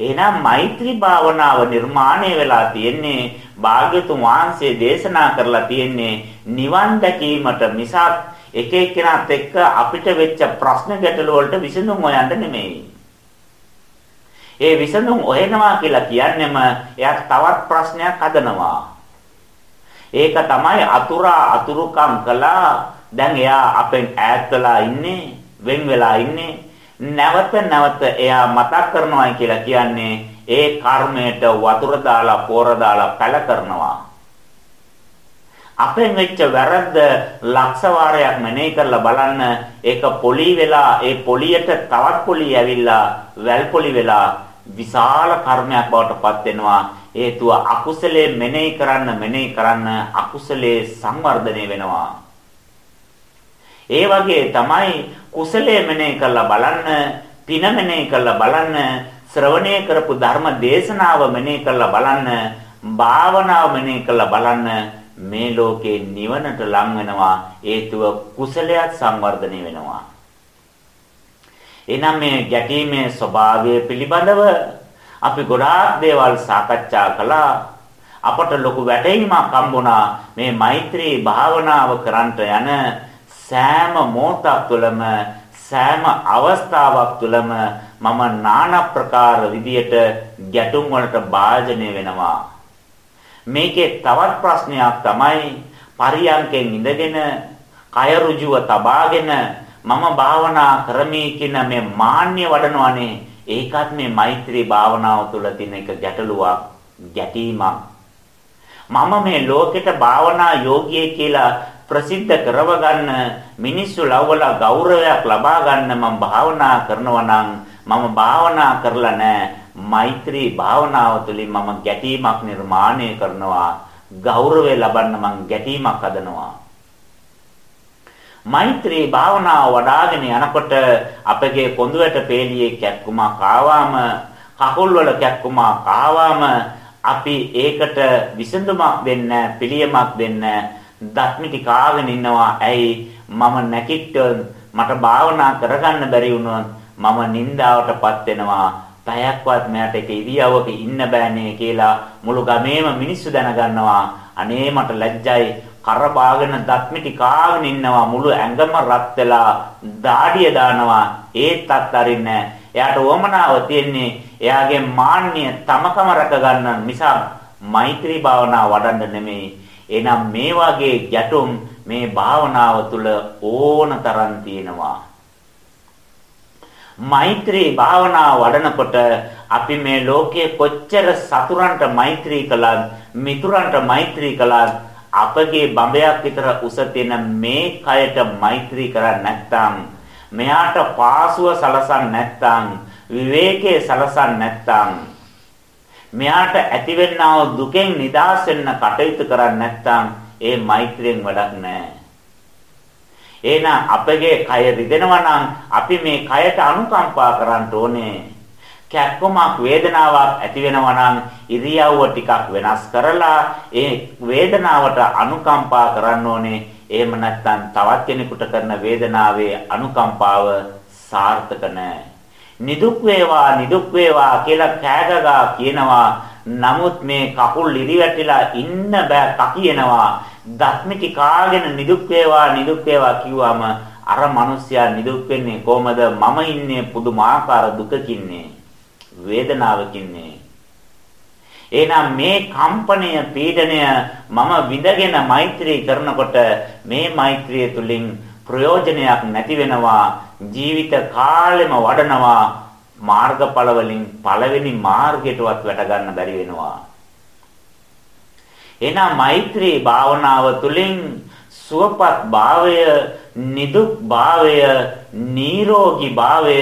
එහෙනම් මෛත්‍රී භාවනාව නිර්මාණය වෙලා තියෙන්නේ භාග්‍යතුන් වහන්සේ දේශනා කරලා තියෙන්නේ නිවන් දැකීමට මිසක් එක එක්කෙනාත් එක්ක අපිට වෙච්ච ප්‍රශ්න ගැටළු වලට විසඳුම් හොයන්න නෙමෙයි. ඒ විසඳුම් හොයනවා කියලා කියන්නේම එයා තවත් ප්‍රශ්නයක් හදනවා. ඒක තමයි අතුරා අතුරුකම් කළා. දැන් එයා අපෙන් ඈත් වෙලා ඉන්නේ, වෙන් වෙලා ඉන්නේ. නැවත නැවත එයා මතක් කරනවායි කියලා කියන්නේ ඒ කර්මයට වතුර දාලා පෝර දාලා පැල කරනවා. අපෙන් වෙච්ච වැරද්ද ලක්ෂ වාරයක් මෙනෙහි කරලා බලන්න ඒක පොලි වෙලා ඒ පොලියට තවත් පොලි ඇවිල්ලා වැල් පොලි වෙලා විශාල කර්මයක් බවට පත් වෙනවා. හේතුව අකුසලයේ මෙනෙහි කරන්න මෙනෙහි කරන්න අකුසලයේ සංවර්ධනය වෙනවා. ඒ වගේ තමයි කුසලයේ මෙනෙහි කරලා බලන්න පින මෙනෙහි කරලා බලන්න ශ්‍රවණය කරපු ධර්ම දේශනාව මෙනෙහි කරලා බලන්න භාවනාව මෙනෙහි කරලා බලන්න මේ ලෝකේ නිවනට ලං වෙනවා. හේතුව කුසලයක් සංවර්ධනය වෙනවා. එනම් මේ ගැටීමේ ස්වභාවය පිළිබඳව අපි ගොඩාක් දේවල් සාකච්ඡා කළා. අපට ලොකු වැටහීමක් හම්බුණා. මේ මෛත්‍රී භාවනාව කරන්ට යන සෑම මොහොතක් තුළම සෑම අවස්ථාවක් තුළම මම নানা ප්‍රකාර විදියට ගැටුම් වලට භාජනය වෙනවා. මේකේ තවත් ප්‍රශ්නයක් තමයි පරියන්කෙන් ඉඳගෙන කය ඍජුව තබාගෙන මම භාවනා කරමි කියන මේ මාන්‍ය වඩනවනේ ඒකත් මේ මෛත්‍රී භාවනාව තුළ තියෙන එක ගැටලුවක් ගැටීමක්. මම මේ ලෝකෙට භාවනා යෝගියෙ කියලා ප්‍රසිද්ධ කරව ගන්න මිනිස්සු ලව්වලා ගෞරවයක් ලබා ගන්න මම භාවනා කරනවා නම් මම භාවනා කරලා නැහැ මෛත්‍රී භාවනාව තුළින් මම ගැටීමක් නිර්මාණය කරනවා ගෞරවය ලබන්න මං ගැටීමක් හදනවා. මෛත්‍රී භාවනාව වඩ아가න යනකොට අපගේ කොඳුයට පේලියේ කැක්කුමක් ආවාම කකුල් වල කැක්කුමක් ආවාම අපි ඒකට විසඳුමක් දෙන්න පිළියමක් දෙන්න දත්මිටි කාගෙන ඉන්නවා ඇයි මම නැකිට මට භාවනා කරගන්න බැරි වුණොත් මම නින්දාවටපත් වෙනවා පැයක්වත් මෙයාට එක ඉරියව්වක ඉන්න බෑනේ කියලා මුළු ගමේම මිනිස්සු දැනගන්නවා. අනේ මට ලැජ්ජයි. කර බාගෙන දත් මිටි කාගෙන ඉන්නවා. මුළු ඇඟම රත් වෙලා දාඩිය දානවා. ඒත් අත්තරින්නේ. එයාට වමනාව තියෙන්නේ එයාගේ මාන්නය තමකම රැක ගන්න නිසා මෛත්‍රී භාවනාව වඩන්න නෙමෙයි. එහෙනම් මේ වගේ ගැටුම් මේ භාවනාව තුළ ඕන තරම් තියෙනවා. මෛත්‍රී භාවනාව වඩනකොට අපි මේ ලෝකයේ කොච්චර සතුරන්ට මෛත්‍රී කළත් මිතුරන්ට මෛත්‍රී කළත් අපගේ බඹයක් විතර උස තියෙන මේ කයට මෛත්‍රී කරන්නේ නැත්නම් මෙයාට පාසුව සලසන්නේ නැත්නම් විවේකයේ සලසන්නේ නැත්නම් මෙයාට ඇතිවෙනා දුකෙන් නිදහස් වෙන්න කටයුතු කරන්නේ නැත්නම් ඒ මෛත්‍රියෙන් වැඩක් නැහැ එහෙනම් අපගේ කය රිදෙනවා නම් අපි මේ කයට අනුකම්පා කරන්න ඕනේ. කැක්කමක් වේදනාවක් ඇති වෙනවා නම් ඉරියව්ව ටිකක් වෙනස් කරලා ඒ වේදනාවට අනුකම්පා කරන්න ඕනේ. එහෙම නැත්නම් තවත් කෙනෙකුට කරන වේදනාවේ අනුකම්පාව සාර්ථක නැහැ. නිදුක් වේවා නිදුක් වේවා කියලා කෑගගා කියනවා. නමුත් මේ කකුල් ඉරිවැටිලා ඉන්න බෑ කකියනවා. දත්මිටි කාගෙන නිදුක් වේවා නිදුක් වේවා කිව්වම අර මිනිස්සයා නිදුක් වෙන්නේ කොහමද මම ඉන්නේ පුදුමාකාර දුකකින්නේ වේදනාවකින්නේ එහෙනම් මේ කම්පණය පීඩනය මම විඳගෙන මෛත්‍රී කරනකොට මේ මෛත්‍රිය තුලින් ප්‍රයෝජනයක් නැති වෙනවා ජීවිත කාලෙම වඩනවා මාර්ගඵල වලින් පළවෙනි මාර්ගයටවත් වැට ගන්න බැරි වෙනවා. එහෙනම් මෛත්‍රී භාවනාව තුළින් සුවපත් භාවය, නිදුක් භාවය, නිරෝගී භාවය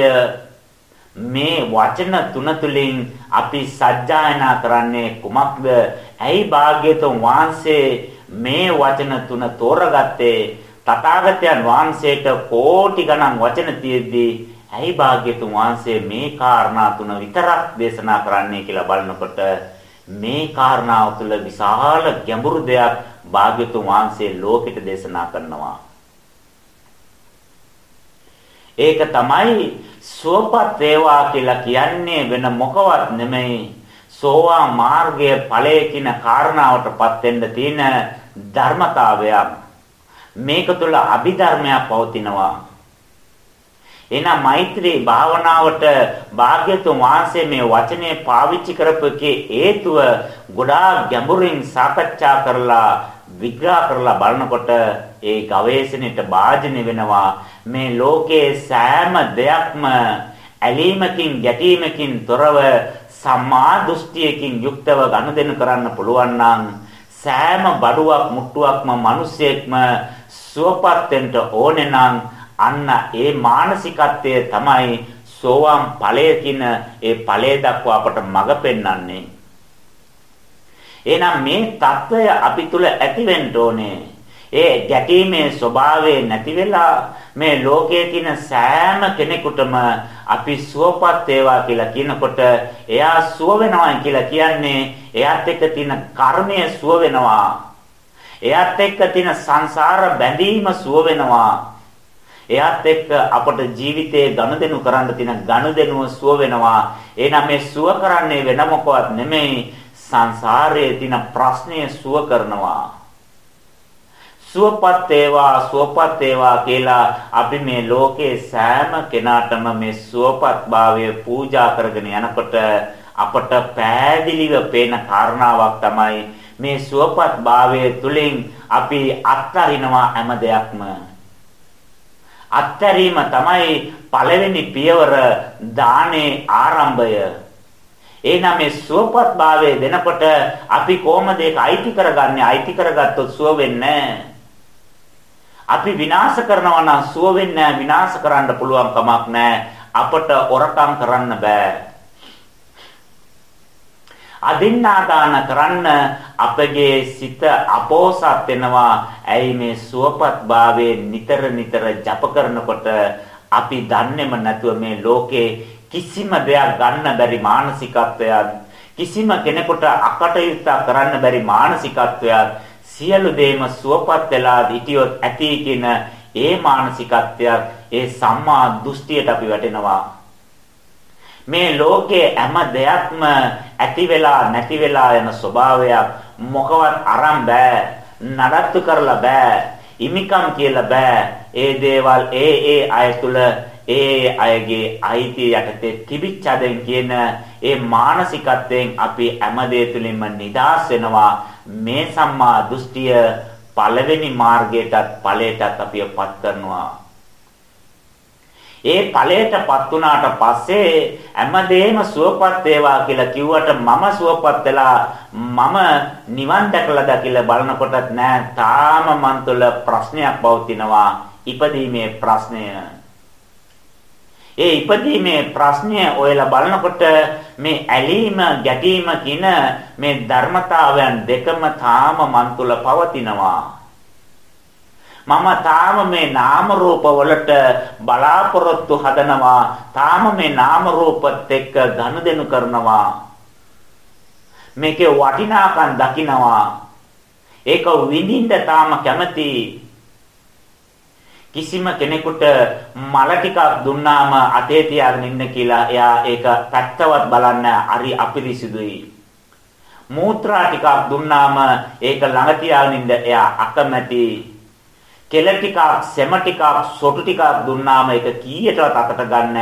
මේ වචන තුන තුලින් අපි සජ්ජායනා කරන්නේ කුමක්ද? ඇයි භාග්‍යතුන් වහන්සේ මේ වචන තුන තෝරගත්තේ? තථාගතයන් වහන්සේට කෝටි ගණන් වචන තියෙද්දී ඇයි භාග්‍යතුන් වහන්සේ මේ කාරණා තුන විතරක් දේශනා කරන්නේ කියලා බලනකොට මේ කාරණාව තුළ විශාල ගැඹුරු දෙයක් භාග්‍යතුන් වහන්සේ ලෝකෙට දේශනා කරනවා. ඒක තමයි සෝපත් වේවා කියලා කියන්නේ වෙන මොකවත් නෙමෙයි. සෝවා මාර්ගයේ ඵලයේ කින කාරණාවටපත් වෙන්න තියෙන ධර්මතාවයක්. මේක තුළ අභිධර්මයක් පවතිනවා. එහෙනම් මෛත්‍රී භාවනාවට භාග්‍යතුන් වහන්සේ මේ වචනේ පාවිච්චි කරපුකේ හේතුව ගොඩාක් ගැඹුරින් සාකච්ඡා කරලා විග්‍රහ කරලා බලනකොට ඒ ගවේෂණයට භාජන වෙනවා මේ ලෝකයේ සෑම දෙයක්ම ඇලීමකින් ගැටීමකින් තොරව සම්මා දෘෂ්ටියකින් යුක්තව ගනුදෙනු කරන්න පුළුවන් නම් සෑම බඩුවක් මුට්ටුවක්ම මිනිසෙක්ම සුවපත් වෙන්න ඕනේ නම් අන්න ඒ මානසිකත්වය තමයි සෝවාන් ඵලය කියන ඒ ඵලය දක්වා අපට මඟ පෙන්වන්නේ. එහෙනම් මේ తত্ত্বය අපි තුල ඇති වෙන්න ඕනේ. ඒ ගැටීමේ ස්වභාවය නැති වෙලා මේ ලෝකයේ තියෙන සෑම කෙනෙකුටම අපි සුවපත් වේවා කියලා කියනකොට එයා සුව වෙනවා කියලා කියන්නේ එයාත් එක්ක තියෙන කර්මය සුව වෙනවා. එයාත් එක්ක තියෙන සංසාර බැඳීම සුව වෙනවා. එයාත් එක්ක අපට ජීවිතයේ ගනුදෙනු කරන්න තියෙන ගනුදෙනුව සුව වෙනවා. එහෙනම් මේ සුව කරන්නේ වෙන මොකවත් නෙමෙයි සංසාරයේ තියෙන ප්‍රශ්නය සුව කරනවා. සුවපත් වේවා සුවපත් වේවා කියලා අපි මේ ලෝකේ සෑම කෙනාටම මේ සුවපත් භාවය පූජා කරගෙන යනකොට අපට පෑදිලිව පේන කාරණාවක් තමයි මේ සුවපත් භාවය තුලින් අපි අත්හරිනවා හැම දෙයක්ම අත්හැරීම තමයි පළවෙනි පියවර දානේ ආරම්භය. එහෙනම් මේ සුවපත් භාවය දෙනකොට අපි කොහොමද ඒක අයිති කරගන්නේ? අයිති කරගත්තොත් සුව වෙන්නේ අපි විනාශ කරනවා නම් සුව වෙන්නේ විනාශ කරන්න පුළුවන් කමක් නැහැ. අපට ඔරකම් කරන්න බෑ. අදින්නාදාන කරන්න අපගේ සිත අපෝසත් වෙනවා. ඇයි මේ සුවපත් භාවයේ නිතර නිතර ජප කරනකොට අපි දන්නේම නැතුව මේ ලෝකේ කිසිම දෙයක් ගන්න බැරි මානසිකත්වයක් කිසිම කෙනෙකුට අකටයුත්තක් කරන්න බැරි මානසිකත්වයක් සියලු දේම සුවපත් වෙලා හිටියොත් ඇති කියන ඒ මානසිකත්වයක් ඒ සම්මා දෘෂ්ටියට අපි වැටෙනවා. මේ ලෝකයේ හැම දෙයක්ම ඇති වෙලා නැති වෙලා යන ස්වභාවයක් මොකවත් අරන් බෑ නඩත්තු කරලා බෑ ඉමිකම් කියලා බෑ. ඒ දේවල් ඒ ඒ අය තුල ඒ අයගේ අයිතිය යටතේ තිබිච්ච දෙන් කියන ඒ මානසිකත්වයෙන් අපි හැම දෙය තුලින්ම නිදාස් වෙනවා. මේ සම්මා දෘෂ්ටිය පළවෙනි මාර්ගයටත් ඵලයටත් අපිවපත් කරනවා. ඒ ඵලයටපත් උනාට පස්සේ හැමදේම සුවපත් වේවා කියලා කිව්වට මම සුවපත් වෙලා මම නිවන් දැකලාද කියලා බලනකොටත් නෑ. තාම මන් තුළ ප්‍රශ්නයක් පවතිනවා. ඉපදීමේ ප්‍රශ්නය. ඒ ඉපදීමේ ප්‍රශ්නය ඔයලා බලනකොට මේ ඇලීම ගැටීම කියන මේ ධර්මතාවයන් දෙකම තාම මන් තුළ පවතිනවා මම තාම මේ නාම රූප වලට බලාපොරොත්තු හදනවා. තාම මේ නාම රූපත් එක්ක ගනුදෙනු කරනවා. මේකේ වටිනාකම් දකිනවා. ඒක විඳින්න තාම කැමති. කිසිම කෙනෙකුට මල ටිකක් දුන්නාම අතේ තියාගෙන ඉන්න කියලා එයා ඒක පැත්තවත් බලන්න හරි අපිරිසිදුයි. මූත්‍රා ටිකක් දුන්නාම ඒක ළඟ තියාගෙන ඉන්න එයා අකමැති. කෙල ටිකක්, සෙම ටිකක්, සොටු ටිකක් දුන්නාම ඒක කීයටවත් අතට ගන්න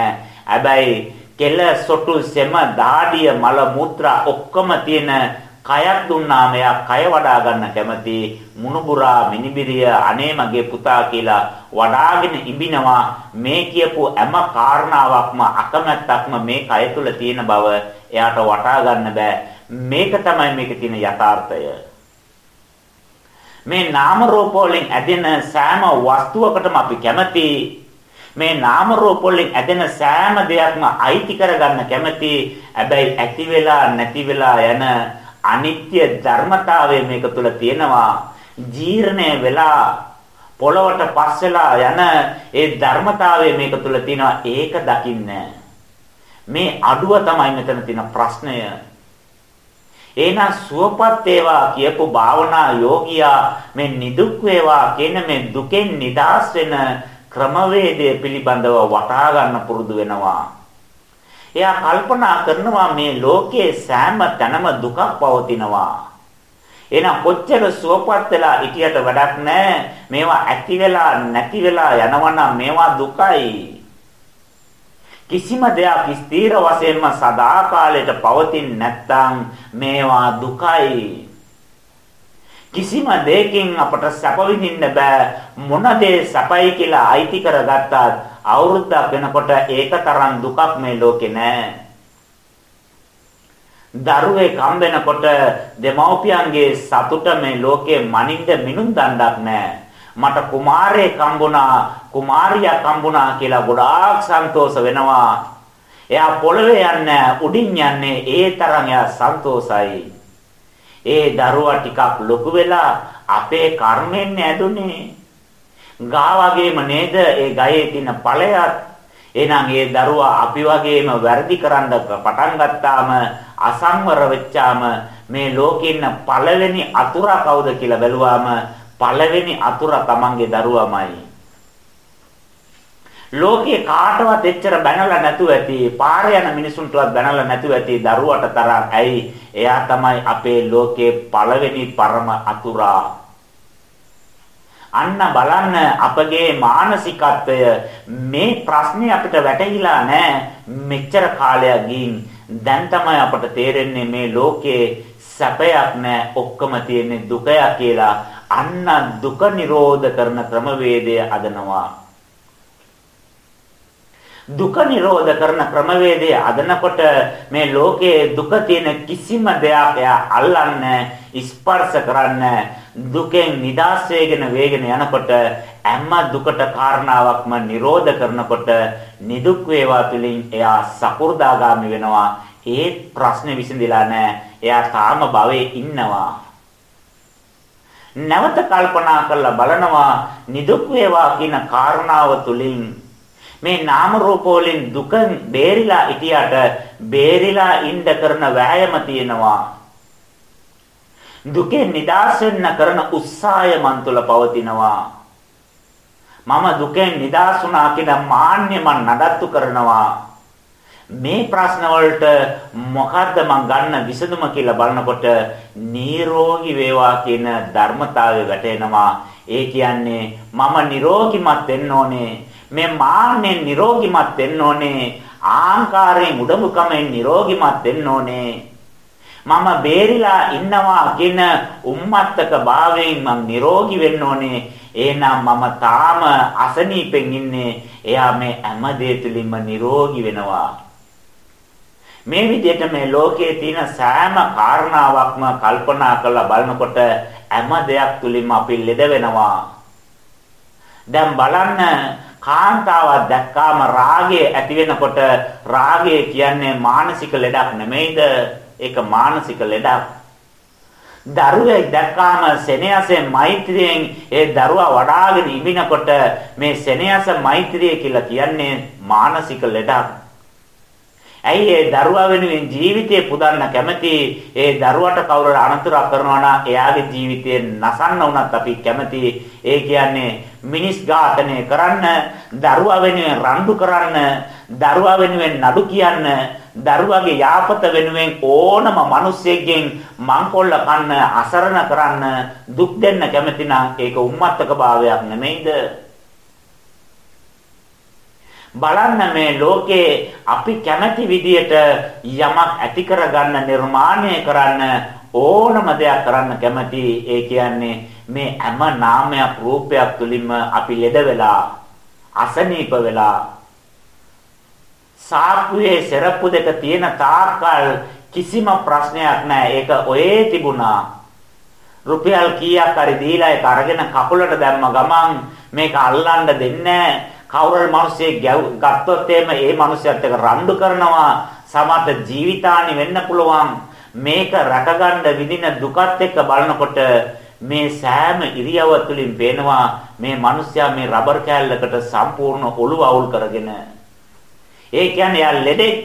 හැබැයි කෙල, සොටු, සෙම, දාඩිය, මල, මුත්‍රා ඔක්කොම තියෙන කයක් දුන්නාම එයා කය වඩා ගන්න කැමති මුණුබුරා මිනිබිරිය අනේ මගේ පුතා කියලා වඩාගෙන ඉබිනවා මේ කියපු හැම කාරණාවක්ම අකමැත්තක්ම මේ කය තුල තියෙන බව එයාට වටා ගන්න බෑ මේක තමයි මේකේ තියෙන යථාර්ථය මේ නාම රූප වලින් ඇදෙන සෑම වස්තුවකටම අපි කැමති මේ නාම රූප වලින් ඇදෙන සෑම දෙයක්ම අයිති කරගන්න කැමති. හැබැයි ඇති වෙලා නැති වෙලා යන අනිත්‍ය ධර්මතාවය මේක තුල තියෙනවා. ජීර්ණය වෙලා පොළවට පස් වෙලා යන ඒ ධර්මතාවය මේක තුල තියෙනවා. ඒක දකින්නේ මේ අඩුව තමයි මෙතන තියෙන ප්‍රශ්නය. එහෙනම් සුවපත් වේවා කියපු භාවනා යෝගියා මේ නිදුක් වේවා කියන මේ දුකෙන් නිදහස් වෙන ක්‍රමවේදය පිළිබඳව වටහා ගන්න පුරුදු වෙනවා. එයා කල්පනා කරනවා මේ ලෝකයේ සෑම තැනම දුකක් පවතිනවා. එහෙනම් කොච්චර සුවපත් වෙලා හිටියට වැඩක් නැහැ. මේවා ඇති වෙලා නැති වෙලා යනවා මේවා දුකයි. කිසිම දෙයක් ස්ථීර වශයෙන්ම සදාකාලයට පවතින්නේ නැත්නම් මේවා දුකයි. කිසිම දෙයකින් අපට සැප විඳින්න බෑ මොන දේ සැපයි කියලා අයිති කරගත්තත් අවුරුද්දක් වෙනකොට ඒක තරම් දුකක් මේ ලෝකේ නෑ. දරුවෙක් හම්බෙනකොට දෙමව්පියන්ගේ සතුට මේ ලෝකේ මනින්න මිනුම් දණ්ඩක් නෑ. මට කුමාරයෙක් හම්බුණා කුමාරියක් හම්බුණා කියලා ගොඩාක් සන්තෝෂ වෙනවා. එයා පොළවේ යන්නේ උඩින් යන්නේ ඒ තරම් එයා සන්තෝසයි. ඒ දරුවා ටිකක් ලොකු වෙලා අපේ කර්මෙන් ඇදුනේ. ගා වගේම නේද ඒ ගයේ තියෙන ඵලයත් එහෙනම් ඒ දරුවා අපි වගේම වැරදි කරන්න පටන් ගත්තාම අසංවර වෙච්චාම මේ ලෝකෙන්න පළවෙනි අතුරා කවුද කියලා බැලුවාම පළවෙනි අතුරා තමන්ගේ දරුවාමයි. ලෝකේ කාටවත් එච්චර බැනලා නැතුව ඇති පාරේ යන මිනිසුන්ටවත් බැනලා නැතුව ඇති දරුවට තරම් ඇයි? එයා තමයි අපේ ලෝකේ පළවෙනි පරම අතුරා. අන්න බලන්න අපගේ මානසිකත්වය. මේ ප්‍රශ්නේ අපිට වැටහිලා නැහැ මෙච්චර කාලයක් ගින් දැන් තමයි අපට තේරෙන්නේ මේ ලෝකේ සැපයක් නැහැ ඔක්කොම තියෙන්නේ දුකයක් කියලා අන්න දුක නිරෝධ කරන ක්‍රමවේදය අදනවා. දුක නිරෝධ කරන ක්‍රමවේදය අදනකොට මේ ලෝකයේ දුක තියෙන කිසිම දෙයක් එයා අල්ලන්නේ ස්පර්ශ කරන්නේ දුකෙන් නිදාස් වේගෙන වේගෙන යනකොට හැම දුකට කාරණාවක්ම නිරෝධ කරනකොට නිදුක් වේවා තුලින් එයා සකු르දාගාමි වෙනවා. ඒ ප්‍රශ්නේ විසඳිලා නැහැ. එයා තාම භවයේ ඉන්නවා. නැවත කල්පනා කරලා බලනවා නිදුක් වේවා කියන කාරණාව තුලින් මේ නාම රූප වලින් දුක බේරිලා හිටියට බේරිලා ඉන්න කරන වෑයම තියෙනවා. දුකෙන් නිදහස් වෙන්න කරන උත්සාහය මන් තුළ පවතිනවා. මම දුකෙන් නිදහස් වුණා කියන මාන්නය මන් නඩත්තු කරනවා මේ ප්‍රශ්න වලට මොකද්ද මං ගන්න විසඳුම කියලා බලනකොට නිරෝගී වේවා කියන ධර්මතාවය වැටෙනවා. ඒ කියන්නේ මම නිරෝගිමත් වෙන්න ඕනේ. මේ මාන්නෙන් නිරෝගිමත් වෙන්න ඕනේ. ආංකාරයෙන් උඩමුකමෙන් නිරෝගිමත් වෙන්න ඕනේ. මම බේරිලා ඉන්නවා කියන උම්මත්තක භාවයෙන් මං නිරෝගී වෙන්න ඕනේ. එහෙනම් මම තාම අසනීපෙන් ඉන්නේ. එයා මේ හැම දෙය තුලින්ම නිරෝගී වෙනවා. මේ විදිහට මේ ලෝකයේ තියෙන සෑම කාරණාවක්ම කල්පනා කරලා බලනකොට හැම දෙයක් තුලින්ම අපි ලෙඩ වෙනවා. දැන් බලන්න කාන්තාවක් දැක්කාම රාගය ඇති වෙනකොට රාගය කියන්නේ මානසික ලෙඩක් නෙමෙයිද? ඒක මානසික ලෙඩක්. දරුවෙක් දැක්කාම සෙනෙහසෙන් මෛත්‍රියෙන් ඒ දරුවා වඩාගෙන ඉමිනකොට මේ සෙනෙහස මෛත්‍රිය කියලා කියන්නේ මානසික ලෙඩක්. ඇයි ඒ දරුවා වෙනුවෙන් ජීවිතේ පුදන්න කැමති ඒ දරුවට කවුරු අනතුරක් කරනවා නම් එයාගේ ජීවිතේ නසන්න උනත් අපි කැමති ඒ කියන්නේ මිනිස් ඝාතනය කරන්න දරුවා වෙනුවෙන් රණ්ඩු කරන්න දරුවා වෙනුවෙන් නඩු කියන්න දරුවාගේ යාපත වෙනුවෙන් ඕනම මිනිස්සෙක්ගෙන් මංකොල්ල කන්න අසරණ කරන්න දුක් දෙන්න කැමති නම් ඒක උම්මත්තක භාවයක් නෙමෙයිද? බලන්න මේ ලෝකේ අපි කැමති විදියට යමක් ඇති කරගන්න නිර්මාණය කරන්න ඕනම දෙයක් කරන්න කැමති. ඒ කියන්නේ මේ හැම නාමයක් රූපයක් තුලින්ම අපි ලෙඩ වෙලා අසනීප වෙලා සාප්පුවේ සරප්පු දෙක තියෙන තාක්කල් කිසිම ප්‍රශ්නයක් නැහැ ඒක ඔයේ තිබුණා. රුපියල් කීයක් හරි දීලා ඒක අරගෙන කකුලට දැම්ම ගමන් මේක අල්ලන්න දෙන්නේ කවුරුහරි මිනිස්සේ ගත්තොත් එහෙම ඒ මිනිස්යාත් එක්ක රණ්ඩු කරනවා. සමහර ජීවිතානි වෙන්න පුළුවන්. මේක රැකගන්න විදින දුකත් එක්ක බලනකොට මේ සෑම ඉරියව්ව තුළින් පේනවා මේ මිනිස්යා මේ රබර් කෑල්ලකට සම්පූර්ණ ඔළුව අවුල් කරගෙන ඒ කියන්නේ යා ලෙඩෙක්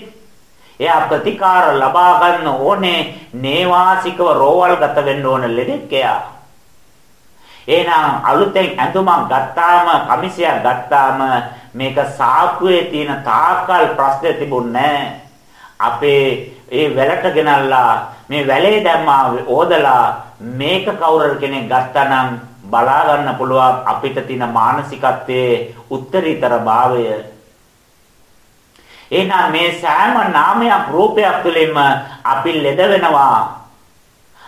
එයා ප්‍රතිකාර ලබා ගන්න ඕනේ නේවාසිකව රෝවල් ගත වෙන්න ඕන ලෙඩෙක් එයා. එහෙනම් අලුතෙන් ඇඳුමක් ගත්තාම කමිසයක් ගත්තාම මේක සාප්පුවේ තියෙන තාකල් ප්‍රශ්න තිබුණේ අපේ ඒ වැලට ගෙනල්ලා මේ වැලේ දැම්මා ඕදලා මේක කවුරු කෙනෙක් ගත්තා බලා ගන්න පුළුවන් අපිට තියෙන මානසිකත්වයේ උත්තරීතර භාවය. එහෙනම් මේ සෑම නාමයක් රූපයක් තුළින්ම අපි ලෙඩ වෙනවා.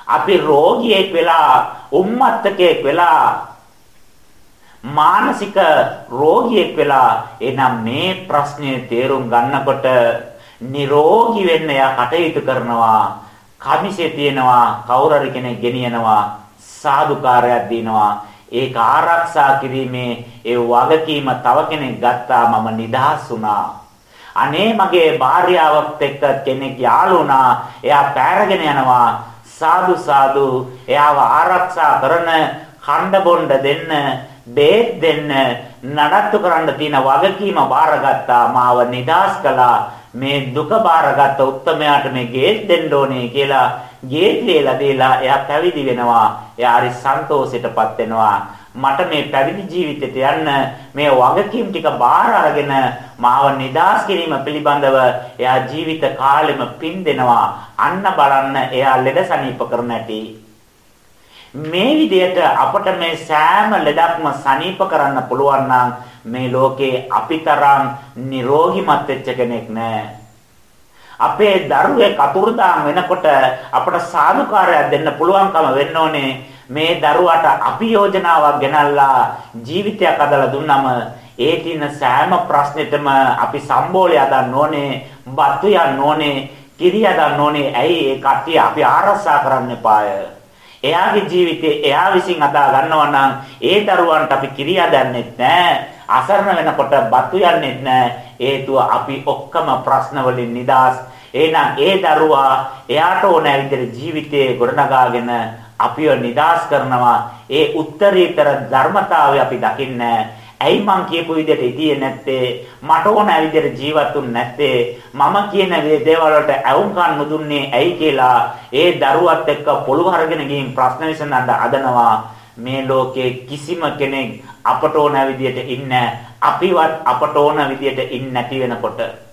අපි රෝගියෙක් වෙලා, උම්මත්තකෙක් වෙලා, මානසික රෝගියෙක් වෙලා එහෙනම් මේ ප්‍රශ්නේ තේරුම් ගන්නකොට නිරෝගී වෙන්න යා කටයුතු කරනවා. කමිසේ තියෙනවා කවුරු කෙනෙක් ගෙනියනවා සාදුකාරයක් දිනවා ඒක ආරක්ෂා කිරීමේ ඒ වගකීම තව කෙනෙක් ගත්තා මම නිදහස් වුණා අනේ මගේ භාර්යාවක් එක්ක කෙනෙක් යාළුණා. එයා පෑරගෙන යනවා. සාදු සාදු. එයාව ආරක්ෂා කරන කණ්ඩ බොණ්ඩ දෙන්න, බේත් දෙන්න, නඩත්තු කරන්න තියෙන වගකීම බාරගත්තා. මාව නිදාස් කළා. මේ දුක බාරගත්ත උත්තමයාට මේ ගේත් දෙන්න ඕනේ කියලා ගේත් ලියලා දීලා එයා පැවිදි වෙනවා. එයා හරි සන්තෝෂයටපත් වෙනවා. මට මේ පැවිදි ජීවිතයට යන්න මේ වගකීම් ටික බාර අරගෙන මාව නිදාස් කිරීම පිළිබඳව එයා ජීවිත කාලෙම පින් දෙනවා. අන්න බලන්න එයා ලෙඩ සනීප කරන ඇති මේ විදිහට අපට මේ සෑම ලෙඩක්ම සනීප කරන්න පුළුවන් නම් මේ ලෝකේ අපිතරම් නිරෝගිමත් වෙච්ච කෙනෙක් නැහැ අපේ දරුවේ කතුරුදාම් වෙනකොට අපට සාදුකාරයක් දෙන්න පුළුවන්කම වෙන්න ඕනේ. මේ දරුවාට අපි යෝජනාවක් ගෙනල්ලා ජීවිතයක් අදලා දුන්නම ඒ තින සෑම ප්‍රශ්නෙටම අපි සම්බෝලය හදන්න ඕනේ, බත්තු යන්න ඕනේ, කිරි හදන්න ඕනේ. ඇයි ඒ කට්ටිය අපි ආරක්ෂා කරන්න එපාය. එයාගේ ජීවිතේ එයා විසින් අදා ගන්නවා නම් ඒ දරුවන්ට අපි කිරි හදන්නෙත් නැහැ. අසරණ වෙනකොට බත්තු යන්නෙත් නැහැ. හේතුව අපි ඔක්කොම ප්‍රශ්න වලින් නිදාස්. එහෙනම් ඒ දරුවා එයාට ඕන විදිහට ජීවිතේ ගොඩනගාගෙන අපිව නිදාස් කරනවා. ඒ උත්තරීතර ධර්මතාවය අපි දකින්නේ ඇයි මං කියපු විදිහට ඉතියේ නැත්තේ? මට ඕන විදිහට ජීවත් නැත්තේ? මම කියන දේවල් වලට ඇවුම්කන් නොදුන්නේ ඇයි කියලා ඒ දරුවත් එක්ක පොළු හරගෙන ගිහින් ප්‍රශ්න විසඳන්න හදනවා. මේ ලෝකේ කිසිම කෙනෙක් අපට ඕන විදිහට ඉන්නේ අපිවත් අපට ඕන විදිහට ඉන්නේ නැති වෙනකොට.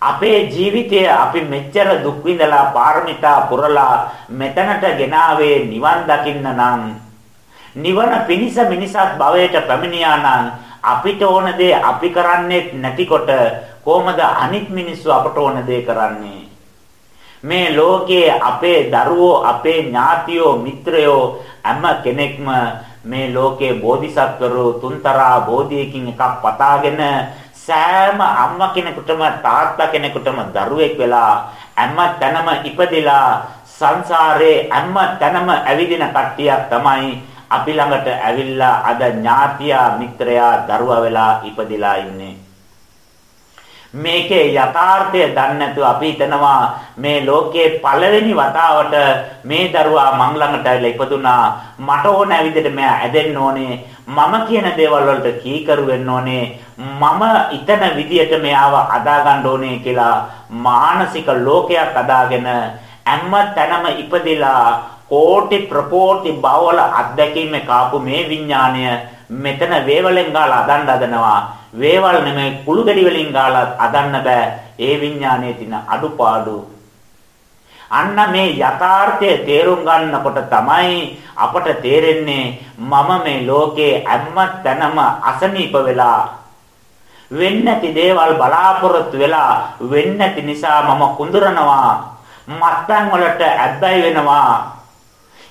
අපේ ජීවිතය අපි මෙච්චර දුක් විඳලා පාරමිතා පුරලා මෙතනට ගෙනාවේ නිවන් දකින්න නම් නිවන පිණිස මිනිසත් භවයට පැමිණියා නම් අපිට ඕන දේ අපි කරන්නේ නැතිකොට කොහොමද අනිත් මිනිස්සු අපට ඕන දේ කරන්නේ? මේ ලෝකයේ අපේ දරුවෝ අපේ ඥාතියෝ මිත්‍රයෝ හැම කෙනෙක්ම මේ ලෝකයේ බෝධිසත්වරු තුන්තරා බෝධියකින් එකක් පතාගෙන සෑම අම්මා කෙනෙකුටම තාත්තා කෙනෙකුටම දරුවෙක් වෙලා හැම තැනම ඉපදිලා සංසාරේ හැම තැනම ඇවිදින කට්ටියක් තමයි අපි ළඟට ඇවිල්ලා අද ඥාතියා මිත්‍රයා දරුවා වෙලා ඉපදිලා ඉන්නේ. මේකේ යථාර්ථය දන්නේ නැතුව අපි හිතනවා මේ ලෝකයේ පළවෙනි වතාවට මේ දරුවා මං ළඟට ඇවිල්ලා ඉපදුනා. මට ඕන විදිහට මෙයා ඇදෙන්න ඕනේ. මම කියන දේවල් වලට කීකරු වෙන්න ඕනේ. මම ඊතන විදියට මෙයාව අදා ගන්න ඕනේ කියලා මානසික ලෝකයක් අදාගෙන හැම තැනම ඉපදිලා කෝටි ප්‍රකෝටි බවවල අත්දැකීමේ කාපු මේ විඥාණය මෙතන වේවලෙන් ගාලා අදන්න හදනවා. වේවල් නෙමෙයි කුළු ගෙඩි වලින් ගාලා අදන්න බෑ. ඒ විඥානයේ තියෙන අඩුපාඩු. අන්න මේ යථාර්ථය තේරුම් ගන්නකොට තමයි අපට තේරෙන්නේ මම මේ ලෝකේ හැම තැනම අසනීප වෙලා වෙන්නේ නැති දේවල් බලාපොරොත්තු වෙලා වෙන්නේ නැති නිසා මම කුඳුරනවා. මත්පැන් වලට ඇබ්බැහි වෙනවා.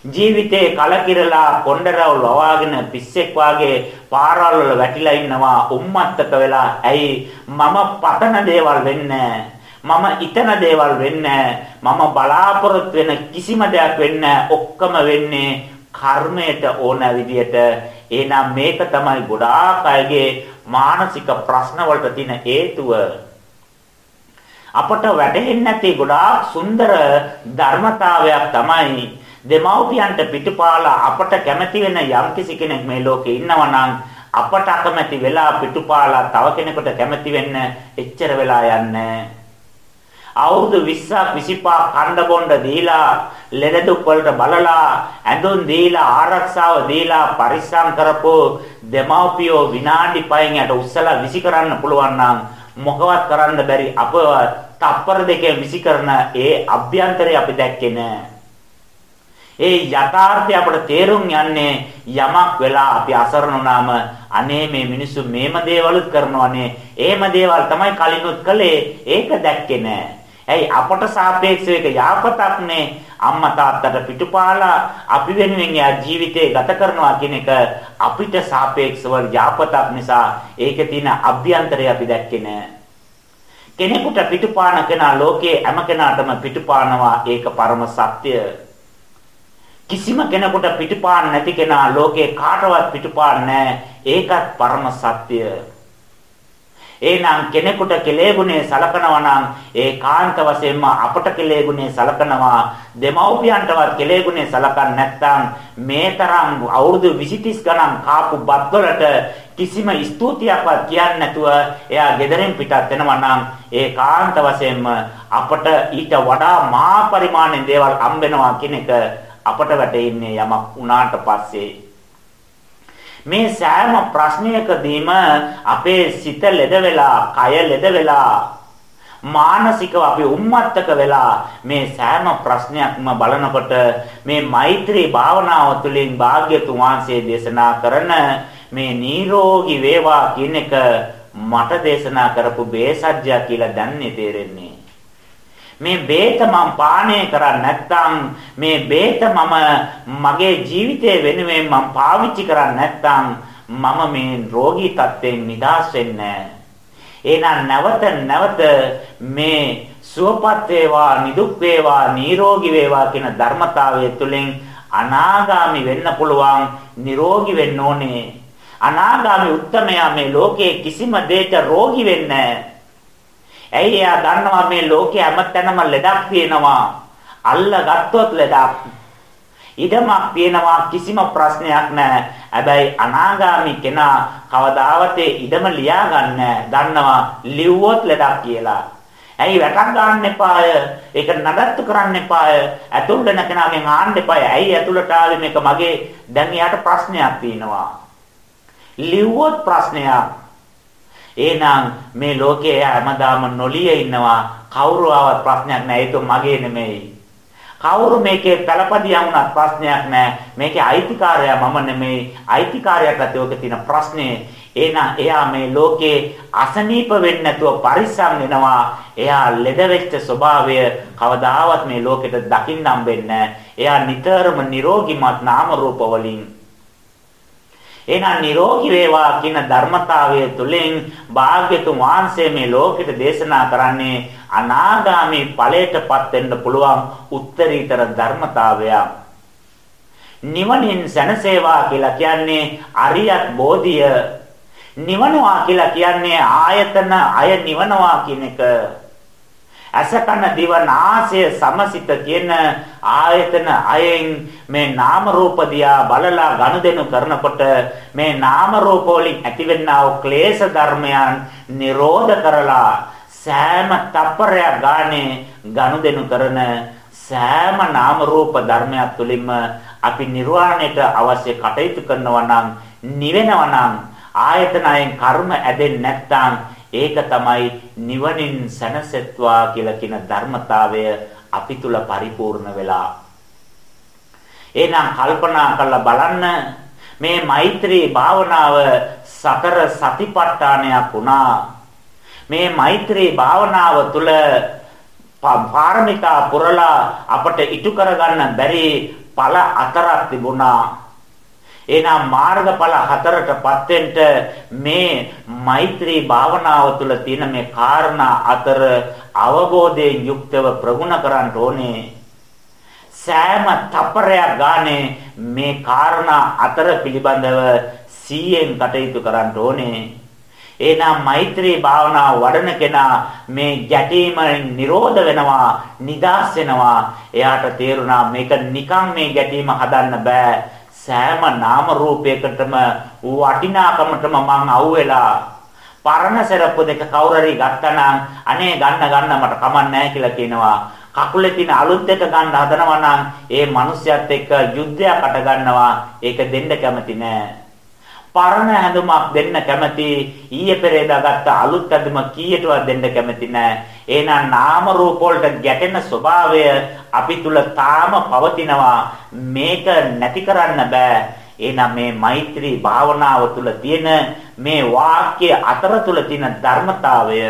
ජීවිතේ කලකිරලා කොණ්ඩරව ලවාගෙන පිස්සෙක් වාගේ පාරවල් වල වැටිලා ඉන්නවා උම්මත්තක වෙලා. ඇයි? මම පතන දේවල් වෙන්නේ මම ිතන දේවල් වෙන්නේ මම බලාපොරොත්තු වෙන කිසිම දෙයක් වෙන්නේ ඔක්කොම වෙන්නේ කර්මයට ඕන විදියට. එහෙනම් මේක තමයි ගොඩාක් අයගේ මානසික ප්‍රශ්න වලට තියෙන හේතුව. අපට වැටහෙන්නේ නැති ගොඩාක් සුන්දර ධර්මතාවයක් තමයි දෙමව්පියන්ට පිටුපාලා අපට කැමති වෙන යම්කිසි කෙනෙක් මේ ලෝකේ ඉන්නවා නම් අපට අකමැති වෙලා පිටුපාලා තව කෙනෙකුට කැමති වෙන්න එච්චර වෙලා යන්නේ. අවුරුදු 20ක් 25ක් කණ්ඩ බොණ්ඩ දීලා ලෙඩ දුක් වලට බලලා ඇඳුම් දීලා ආරක්ෂාව දීලා පරිස්සම් කරපෝ දෙමව්පියෝ විනාඩි 5න් යට උස්සලා විසි කරන්න පුළුවන් නම් මොකවත් කරන්න බැරි අපව තප්පර දෙකේ විසි කරන ඒ අභ්‍යන්තරය අපි දැක්කේ නෑ. ඒ යථාර්ථය අපට තේරුම් යන්නේ යමක් වෙලා අපි අසරණ වුණාම අනේ මේ මිනිස්සු මේම දේවලුත් කරනවනේ. එහෙම දේවල් තමයි කලිනුත් කළේ. ඒක දැක්කේ නෑ. ඇයි අපට සාපේක්ෂව ඒක යාපතක්නේ. අම්මා තාත්තට පිටුපාලා අපි වෙනුවෙන් යා ජීවිතේ ගත කරනවා කියන එක අපිට සාපේක්ෂව යාපතක් නිසා ඒකේ තියෙන අභ්‍යන්තරය අපි දැක්කේ නෑ. කෙනෙකුට පිටුපාන කෙනා ලෝකයේ හැම කෙනාටම පිටුපානවා ඒක පරම සත්‍යය. කිසිම කෙනෙකුට පිටුපාන්න නැති කෙනා ලෝකේ කාටවත් පිටුපාන්නේ ඒකත් පරම සත්‍ය. එහෙනම් කෙනෙකුට කෙලෙගුණේ සලකනවා නම් ඒ කාන්ත වශයෙන්ම අපට කෙලෙගුණේ සලකනවා දෙමව්පියන්ටවත් කෙලෙගුණේ සලකන්නේ නැත්නම් මේ තරම් අවුරුදු 20 ගණන් කාපු බත්වලට කිසිම ස්තුතියක්වත් කියන්නේ නැතුව එයා gederin පිටත් වෙනවා නම් ඒ කාන්ත වශයෙන්ම අපට ඊට වඩා මහා පරිමාණයෙන් දේවල් හම්බෙනවා කියන එක අපට වැටෙන්නේ යමක් වුණාට පස්සේ මේ සෑම ප්‍රශ්නයකදීම අපේ සිත ලෙඩ වෙලා, කය ලෙඩ වෙලා, මානසිකව අපි උම්මත්තක වෙලා මේ සෑම ප්‍රශ්නයක්ම බලනකොට මේ මෛත්‍රී භාවනාව තුළින් භාග්‍යතුන් වහන්සේ දේශනා කරන මේ නිරෝගී වේවා කියන එක මට දේශනා කරපු බේසජ්ජා කියලා දැන්නේ තේරෙන්නේ. මේ බේත මම පානය කරන්නේ නැත්නම් මේ බේත මම මගේ ජීවිතය වෙනුවෙන් මම පාවිච්චි කරන්නේ නැත්නම් මම මේ රෝගී තත්ත්වයෙන් නිදහස් වෙන්නේ එහෙනම් නැවත නැවත මේ සුවපත් වේවා නිදුක් වේවා නිරෝගී වේවා කියන ධර්මතාවය තුළින් අනාගාමි වෙන්න පුළුවන් නිරෝගී වෙන්න ඕනේ. අනාගාමි උත්තමයා මේ ලෝකයේ කිසිම දෙයක රෝගී වෙන්නේ නැහැ. ඇයි එයා දන්නවා මේ ලෝකේ හැමතැනම ලෙඩක් තියෙනවා. අල්ල ගත්තොත් ලෙඩක්. ඉඩමක් තියෙනවා කිසිම ප්‍රශ්නයක් නැහැ. හැබැයි අනාගාමි කෙනා කවදාවත් ඉඩම ලියාගන්න දන්නවා ලිව්වොත් ලෙඩක් කියලා. ඇයි වැටක් ගන්න එපාය. ඒක නඩත්තු කරන්න එපාය. ඇතුළට වෙන කෙනාගෙන් ආන්න එපාය. ඇයි ඇතුළට ආවේ මේක මගේ දැන් එයාට ප්‍රශ්නයක් තියෙනවා. ලිව්වොත් ප්‍රශ්නයක්. එහෙනම් මේ ලෝකයේ හැමදාම නොලිය ඉන්නවා කවුරු ආවත් ප්‍රශ්නයක් නැහැ ඒක මගේ නෙමෙයි. කවුරු මේකේ පළපදියම් වුණත් ප්‍රශ්නයක් නැහැ. මේකේ අයිතිකාරයා මම නෙමෙයි. අයිතිකාරයාට ඇතුළත තියෙන ප්‍රශ්නේ එහෙනම් එයා මේ ලෝකේ අසනීප වෙන්නේ නැතුව පරිස්සම් වෙනවා. එයා ලෙඩ වෙච්ච ස්වභාවය කවදාවත් මේ ලෝකෙට දකින්න හම්බෙන්නේ එයා නිතරම නිරෝගිමත් නාම රූප වලින් එහෙනම් නිරෝගී වේවා කියන ධර්මතාවය තුළින් භාග්‍යතුන් වහන්සේ මේ ලෝකෙට දේශනා කරන්නේ අනාගාමී ඵලයටපත් වෙන්න පුළුවන් උත්තරීතර ධර්මතාවයක්. නිවනින් සැනසේවා කියලා කියන්නේ අරියත් බෝධිය. නිවනවා කියලා කියන්නේ ආයතන අය නිවනවා කියන එක. අසකන දිව නාසය සමසිත කියන ආයතන අයෙන් මේ නාම රූප දියා බලලා ගනුදෙනු කරනකොට මේ නාම රූප වලින් ඇතිවෙනා වූ ක්ලේශ ධර්මයන් නිරෝධ කරලා සෑම තප්පරයක් ගානේ ගනුදෙනු කරන සෑම නාම රූප ධර්මයක් තුළින්ම අපි නිර්වාණයට අවශ්‍ය කටයුතු කරනවා නම් නිවෙනවා නම් ආයතනයෙන් කර්ම ඇදෙන්නේ නැත්නම් ඒක තමයි නිවනින් සැනසෙත්වා කියලා කියන ධර්මතාවය අපි තුල පරිපූර්ණ වෙලා. එහෙනම් කල්පනා කරලා බලන්න මේ මෛත්‍රී භාවනාව සතර සතිපට්ඨානයක් වුණා. මේ මෛත්‍රී භාවනාව තුල පාරමිතා පුරලා අපට ඉටු කරගන්න බැරි ඵල හතරක් තිබුණා. එහෙනම් මාර්ගඵල හතරටපත් මේ මෛත්‍රී භාවනාව තුළ තියෙන මේ කාරණා අතර අවබෝධයෙන් යුක්තව ප්‍රගුණ කරන්න ඕනේ. සෑම තප්පරයක් ගානේ මේ කාරණා අතර පිළිබඳව සීයෙන් කටයුතු කරන්න ඕනේ. එහෙනම් මෛත්‍රී භාවනාව වඩන කෙනා මේ ගැටීම නිරෝධ වෙනවා, නිදාස් වෙනවා. එයාට තේරුණා මේක නිකන් මේ ගැටීම හදන්න බෑ. සෑම නාම රූපයකටම වටිනාකමටම මං අහුවෙලා පරණ සරප්පු දෙක කවුරුරි ගත්තා අනේ ගන්න ගන්න මට කමක් නැහැ කියලා කියනවා. කකුලේ තියෙන අලුත් එක ගන්න හදනවා නම් ඒ මිනිස්යාත් එක්ක යුද්ධයක් අට ගන්නවා. ඒක දෙන්න කැමති නෑ. පරණ හැඳුමක් දෙන්න කැමති ඊයේ පෙරේදා ගත්ත අලුත් හැඳුම කීයටවත් දෙන්න කැමති නෑ. එහෙනම් නාම රූප වලට ගැටෙන ස්වභාවය අපි තුල තාම පවතිනවා. මේක නැති කරන්න බෑ. එහෙනම් මේ මෛත්‍රී භාවනාව තුල තියෙන මේ වාක්‍ය අතර තුල තියෙන ධර්මතාවය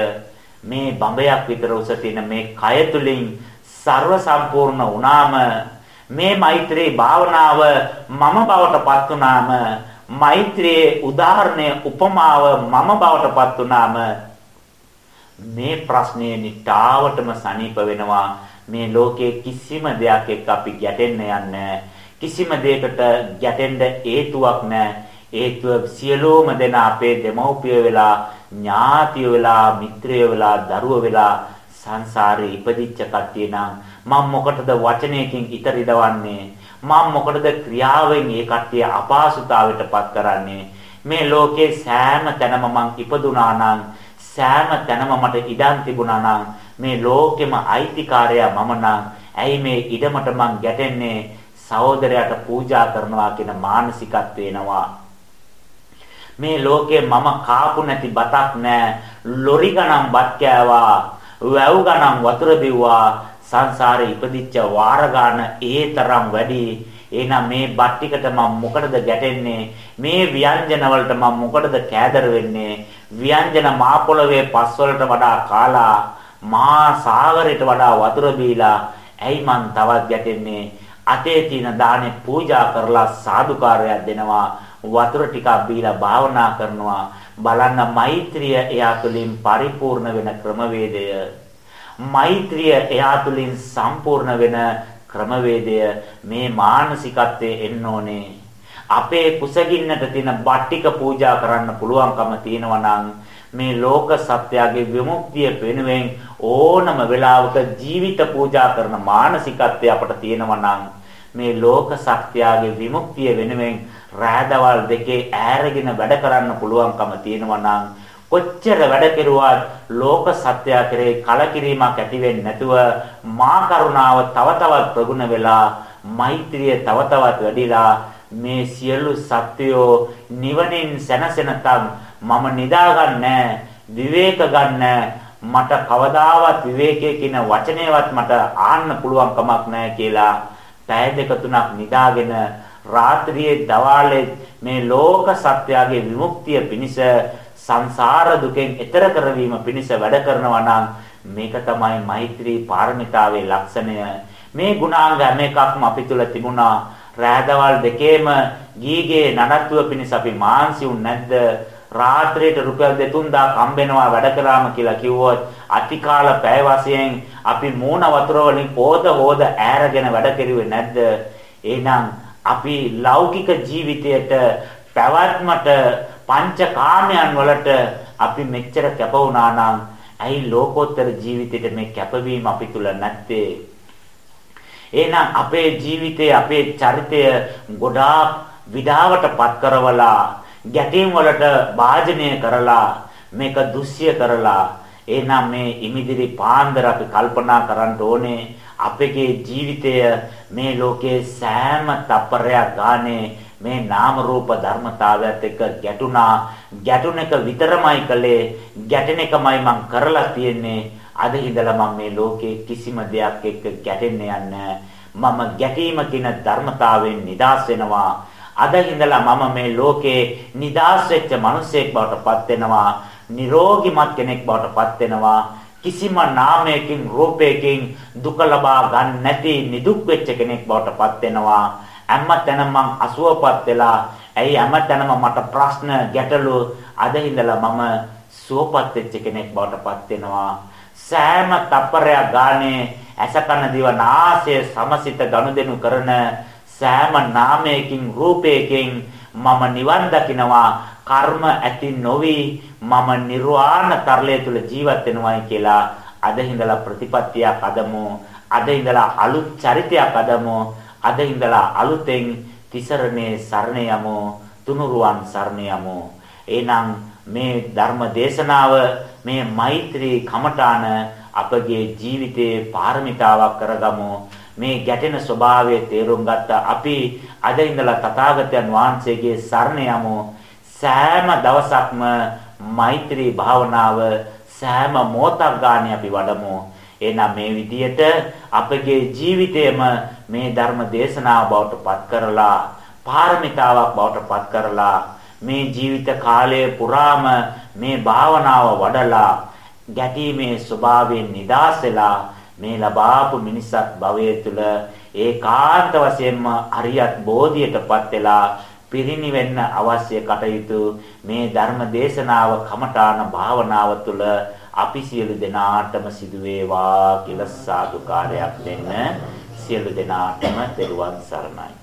මේ බඹයක් විතර උස තියෙන මේ කය තුලින් ਸਰව සම්පූර්ණ වුණාම මේ මෛත්‍රී භාවනාව මම බවට පත් වුණාම මෛත්‍රියේ උදාහරණය උපමාව මම බවට පත් වුණාම මේ ප්‍රශ්නේ නිටාවටම සනීප වෙනවා. මේ ලෝකයේ කිසිම දෙයක් එක්ක අපි ගැටෙන්න යන්නේ කිසිම දෙයකට ගැටෙන්න හේතුවක් නැහැ. හේතුව සියලුම දෙනා අපේ දෙමව්පිය වෙලා ඥාතිය වෙලා මිත්‍රය වෙලා දරුව වෙලා සංසාරේ ඉපදිච්ච කට්ටිය නම් මම මොකටද වචනයකින් ඉතරි දවන්නේ මම මොකටද ක්‍රියාවෙන් ඒ කට්ටිය අපහසුතාවයටපත් කරන්නේ? මේ ලෝකේ සෑම තැනම මං ඉපදුනා නම් සෑම තැනම මට ඉඩම් තිබුණා නම් මේ ලෝකෙම අයිතිකාරයා මම නම් ඇයි මේ ඉඩමට මං ගැටෙන්නේ? සහෝදරයාට පූජා කරනවා කියන මානසිකත්ව වෙනවා මේ ලෝකේ මම කාපු නැති බතක් නෑ. ලොරි ගණන් බත් කෑවා වැව් ගණන් වතුර බිව්වා සංසාරේ ඉපදිච්ච වාර ගන්න ඒ තරම් වැඩි. එහෙනම් මේ බත් ටිකට මම මොකටද ගැටෙන්නේ? මේ ව්‍යංජන වලට මම මොකටද කෑදර වෙන්නේ? ව්‍යංජන මා පොළවේ පස් වලට වඩා කාලා මා සාගරයට වඩා වතුර බීලා ඇයි මං තවත් ගැටෙන්නේ? අතේ තියෙන දානේ පූජා කරලා සාදුකාරයක් දෙනවා. වතුර ටිකක් බීලා භාවනා කරනවා. බලන්න මෛත්‍රිය එයා තුළින් පරිපූර්ණ වෙන ක්‍රමවේදය මෛත්‍රිය එයා තුලින් සම්පූර්ණ වෙන ක්‍රමවේදය මේ මානසිකත්වයේ එන්න ඕනේ. අපේ කුසගින්නට තියෙන බට්ටික පූජා කරන්න පුළුවන්කම තියෙනවා මේ ලෝක සත්‍යයේ විමුක්තිය වෙනුවෙන් ඕනම වෙලාවක ජීවිත පූජා කරන මානසිකත්වය අපට තියෙනවා මේ ලෝක සත්‍යයේ විමුක්තිය වෙනුවෙන් රාදවල් දෙකේ ඈරගෙන වැඩ කරන්න පුළුවන්කම තියෙනවා කොච්චර වැඩ කෙරුවත් ලෝක සත්‍යය කෙරේ කලකිරීමක් ඇති වෙන්නේ නැතුව මා කරුණාව තව තවත් ප්‍රගුණ වෙලා මෛත්‍රිය තව තවත් වැඩිලා මේ සියලු සත්වයෝ නිවනින් සැනසෙනතම් මම නිදාගන්නේ විවේක ගන්න. මට කවදාවත් විවේකයේ කියන වචනේවත් මට ආන්න පුළුවන් කමක් නැහැ කියලා පැය දෙක තුනක් නිදාගෙන රාත්‍රියේ දවාලේ මේ ලෝක සත්‍යයේ විමුක්තිය පිණිස සංසාර දුකෙන් එතර කරවීම පිණිස වැඩ කරනවා නම් මේක තමයි මෛත්‍රී පාරමිතාවේ ලක්ෂණය. මේ ගුණාංග හැම එකක්ම අපි තුල තිබුණා. රෑදවල් දෙකේම ගීගේ නඩත්තුව පිණිස අපි මාන්සි උන් නැද්ද? රාත්‍රියට රුපියල් 2000 කම්බෙනවා වැඩ කරාම කියලා කිව්වොත් අතිකාල පැය වශයෙන් අපි මූණ වතුර වලින් හොද හොද ඈරගෙන වැඩ කෙරුවේ නැද්ද? එහෙනම් අපි ලෞකික ජීවිතයට පැවැත්මට පංචකාමයන් වලට අපි මෙච්චර කැප වුණා නම් ඇයි ලෝකෝත්තර ජීවිතේට මේ කැපවීම අපි තුල නැත්තේ? එහෙනම් අපේ ජීවිතයේ අපේ චරිතය ගොඩාක් විඩාවටපත් කරවලා ගැටීම් වලට වාජනය කරලා මේක දුස්සිය කරලා එහෙනම් මේ ඉමිදිරි පාන්දර අපි කල්පනා කරන්න ඕනේ අපගේ ජීවිතය මේ ලෝකයේ සෑම තප්පරයක් ගානේ මේ නාම රූප ධර්මතාවයත් එක්ක ගැටුණා. ගැටුණ එක විතරමයි කළේ. ගැටෙන එකමයි මං කරලා තියෙන්නේ. අද ඉඳලා මම මේ ලෝකේ කිසිම දෙයක් එක්ක ගැටෙන්න යන්නේ මම ගැටීම කියන ධර්මතාවයෙන් නිදහස් වෙනවා. අද ඉඳලා මම මේ ලෝකේ නිදහස් වෙච්ච මිනිසෙක් බවට පත් වෙනවා. නිරෝගිමත් කෙනෙක් බවට පත් වෙනවා. කිසිම නාමයකින් රූපයකින් දුක ලබා ගන්න නැති නිදුක් වෙච්ච කෙනෙක් බවට පත් වෙනවා. හැමතැනම මං අසුවපත් වෙලා ඇයි හැමතැනම මට ප්‍රශ්න ගැටලු? අද ඉඳලා මම සුවපත් වෙච්ච කෙනෙක් බවට පත් වෙනවා. සෑම තප්පරයක් ගානේ ඇසකන දිව නාසය සමසිත ගනුදෙනු කරන සෑම නාමයකින් රූපයකින් මම නිවන් දකිනවා. කර්ම ඇති නොවි මම නිර්වාණ තරලය තුල ජීවත් වෙනවායි කියලා අද ඉඳලා ප්‍රතිපත්තියක් අදමු. අද ඉඳලා අලුත් චරිතයක් අදමු. අද ඉඳලා අලුතෙන් තිසරණේ සරණ යමු තුනුරුවන් සරණ යමු. එහෙනම් මේ ධර්ම දේශනාව මේ මෛත්‍රී කමඨාන අපගේ ජීවිතයේ පාරමිතාවක් කරගමු. මේ ගැටෙන ස්වභාවය තේරුම් ගත්ත අපි අද ඉඳලා තථාගතයන් වහන්සේගේ සරණ යමු. සෑම දවසක්ම මෛත්‍රී භාවනාව සෑම මොහොතක් ගානේ අපි වඩමු. එහෙනම් මේ විදියට අපගේ ජීවිතයම මේ ධර්ම දේශනාව බවට පත් කරලා පාරමිතාවක් බවට පත් කරලා මේ ජීවිත කාලය පුරාම මේ භාවනාව වඩලා ගැටීමේ ස්වභාවයෙන් නිදාස් වෙලා මේ ලබාපු මිනිසත් භවයේ තුල ඒකාන්ත වශයෙන්ම අරියත් බෝධියටපත් වෙලා පිරිණිවෙන්න අවශ්‍ය කටයුතු මේ ධර්ම දේශනාව කමඨාන භාවනාව තුළ අපි සියලු දෙනාටම සිදු වේවා කියලා සාදුකාරයක් දෙන්න. සියලු දෙනාටම දරුවන් සරණයි.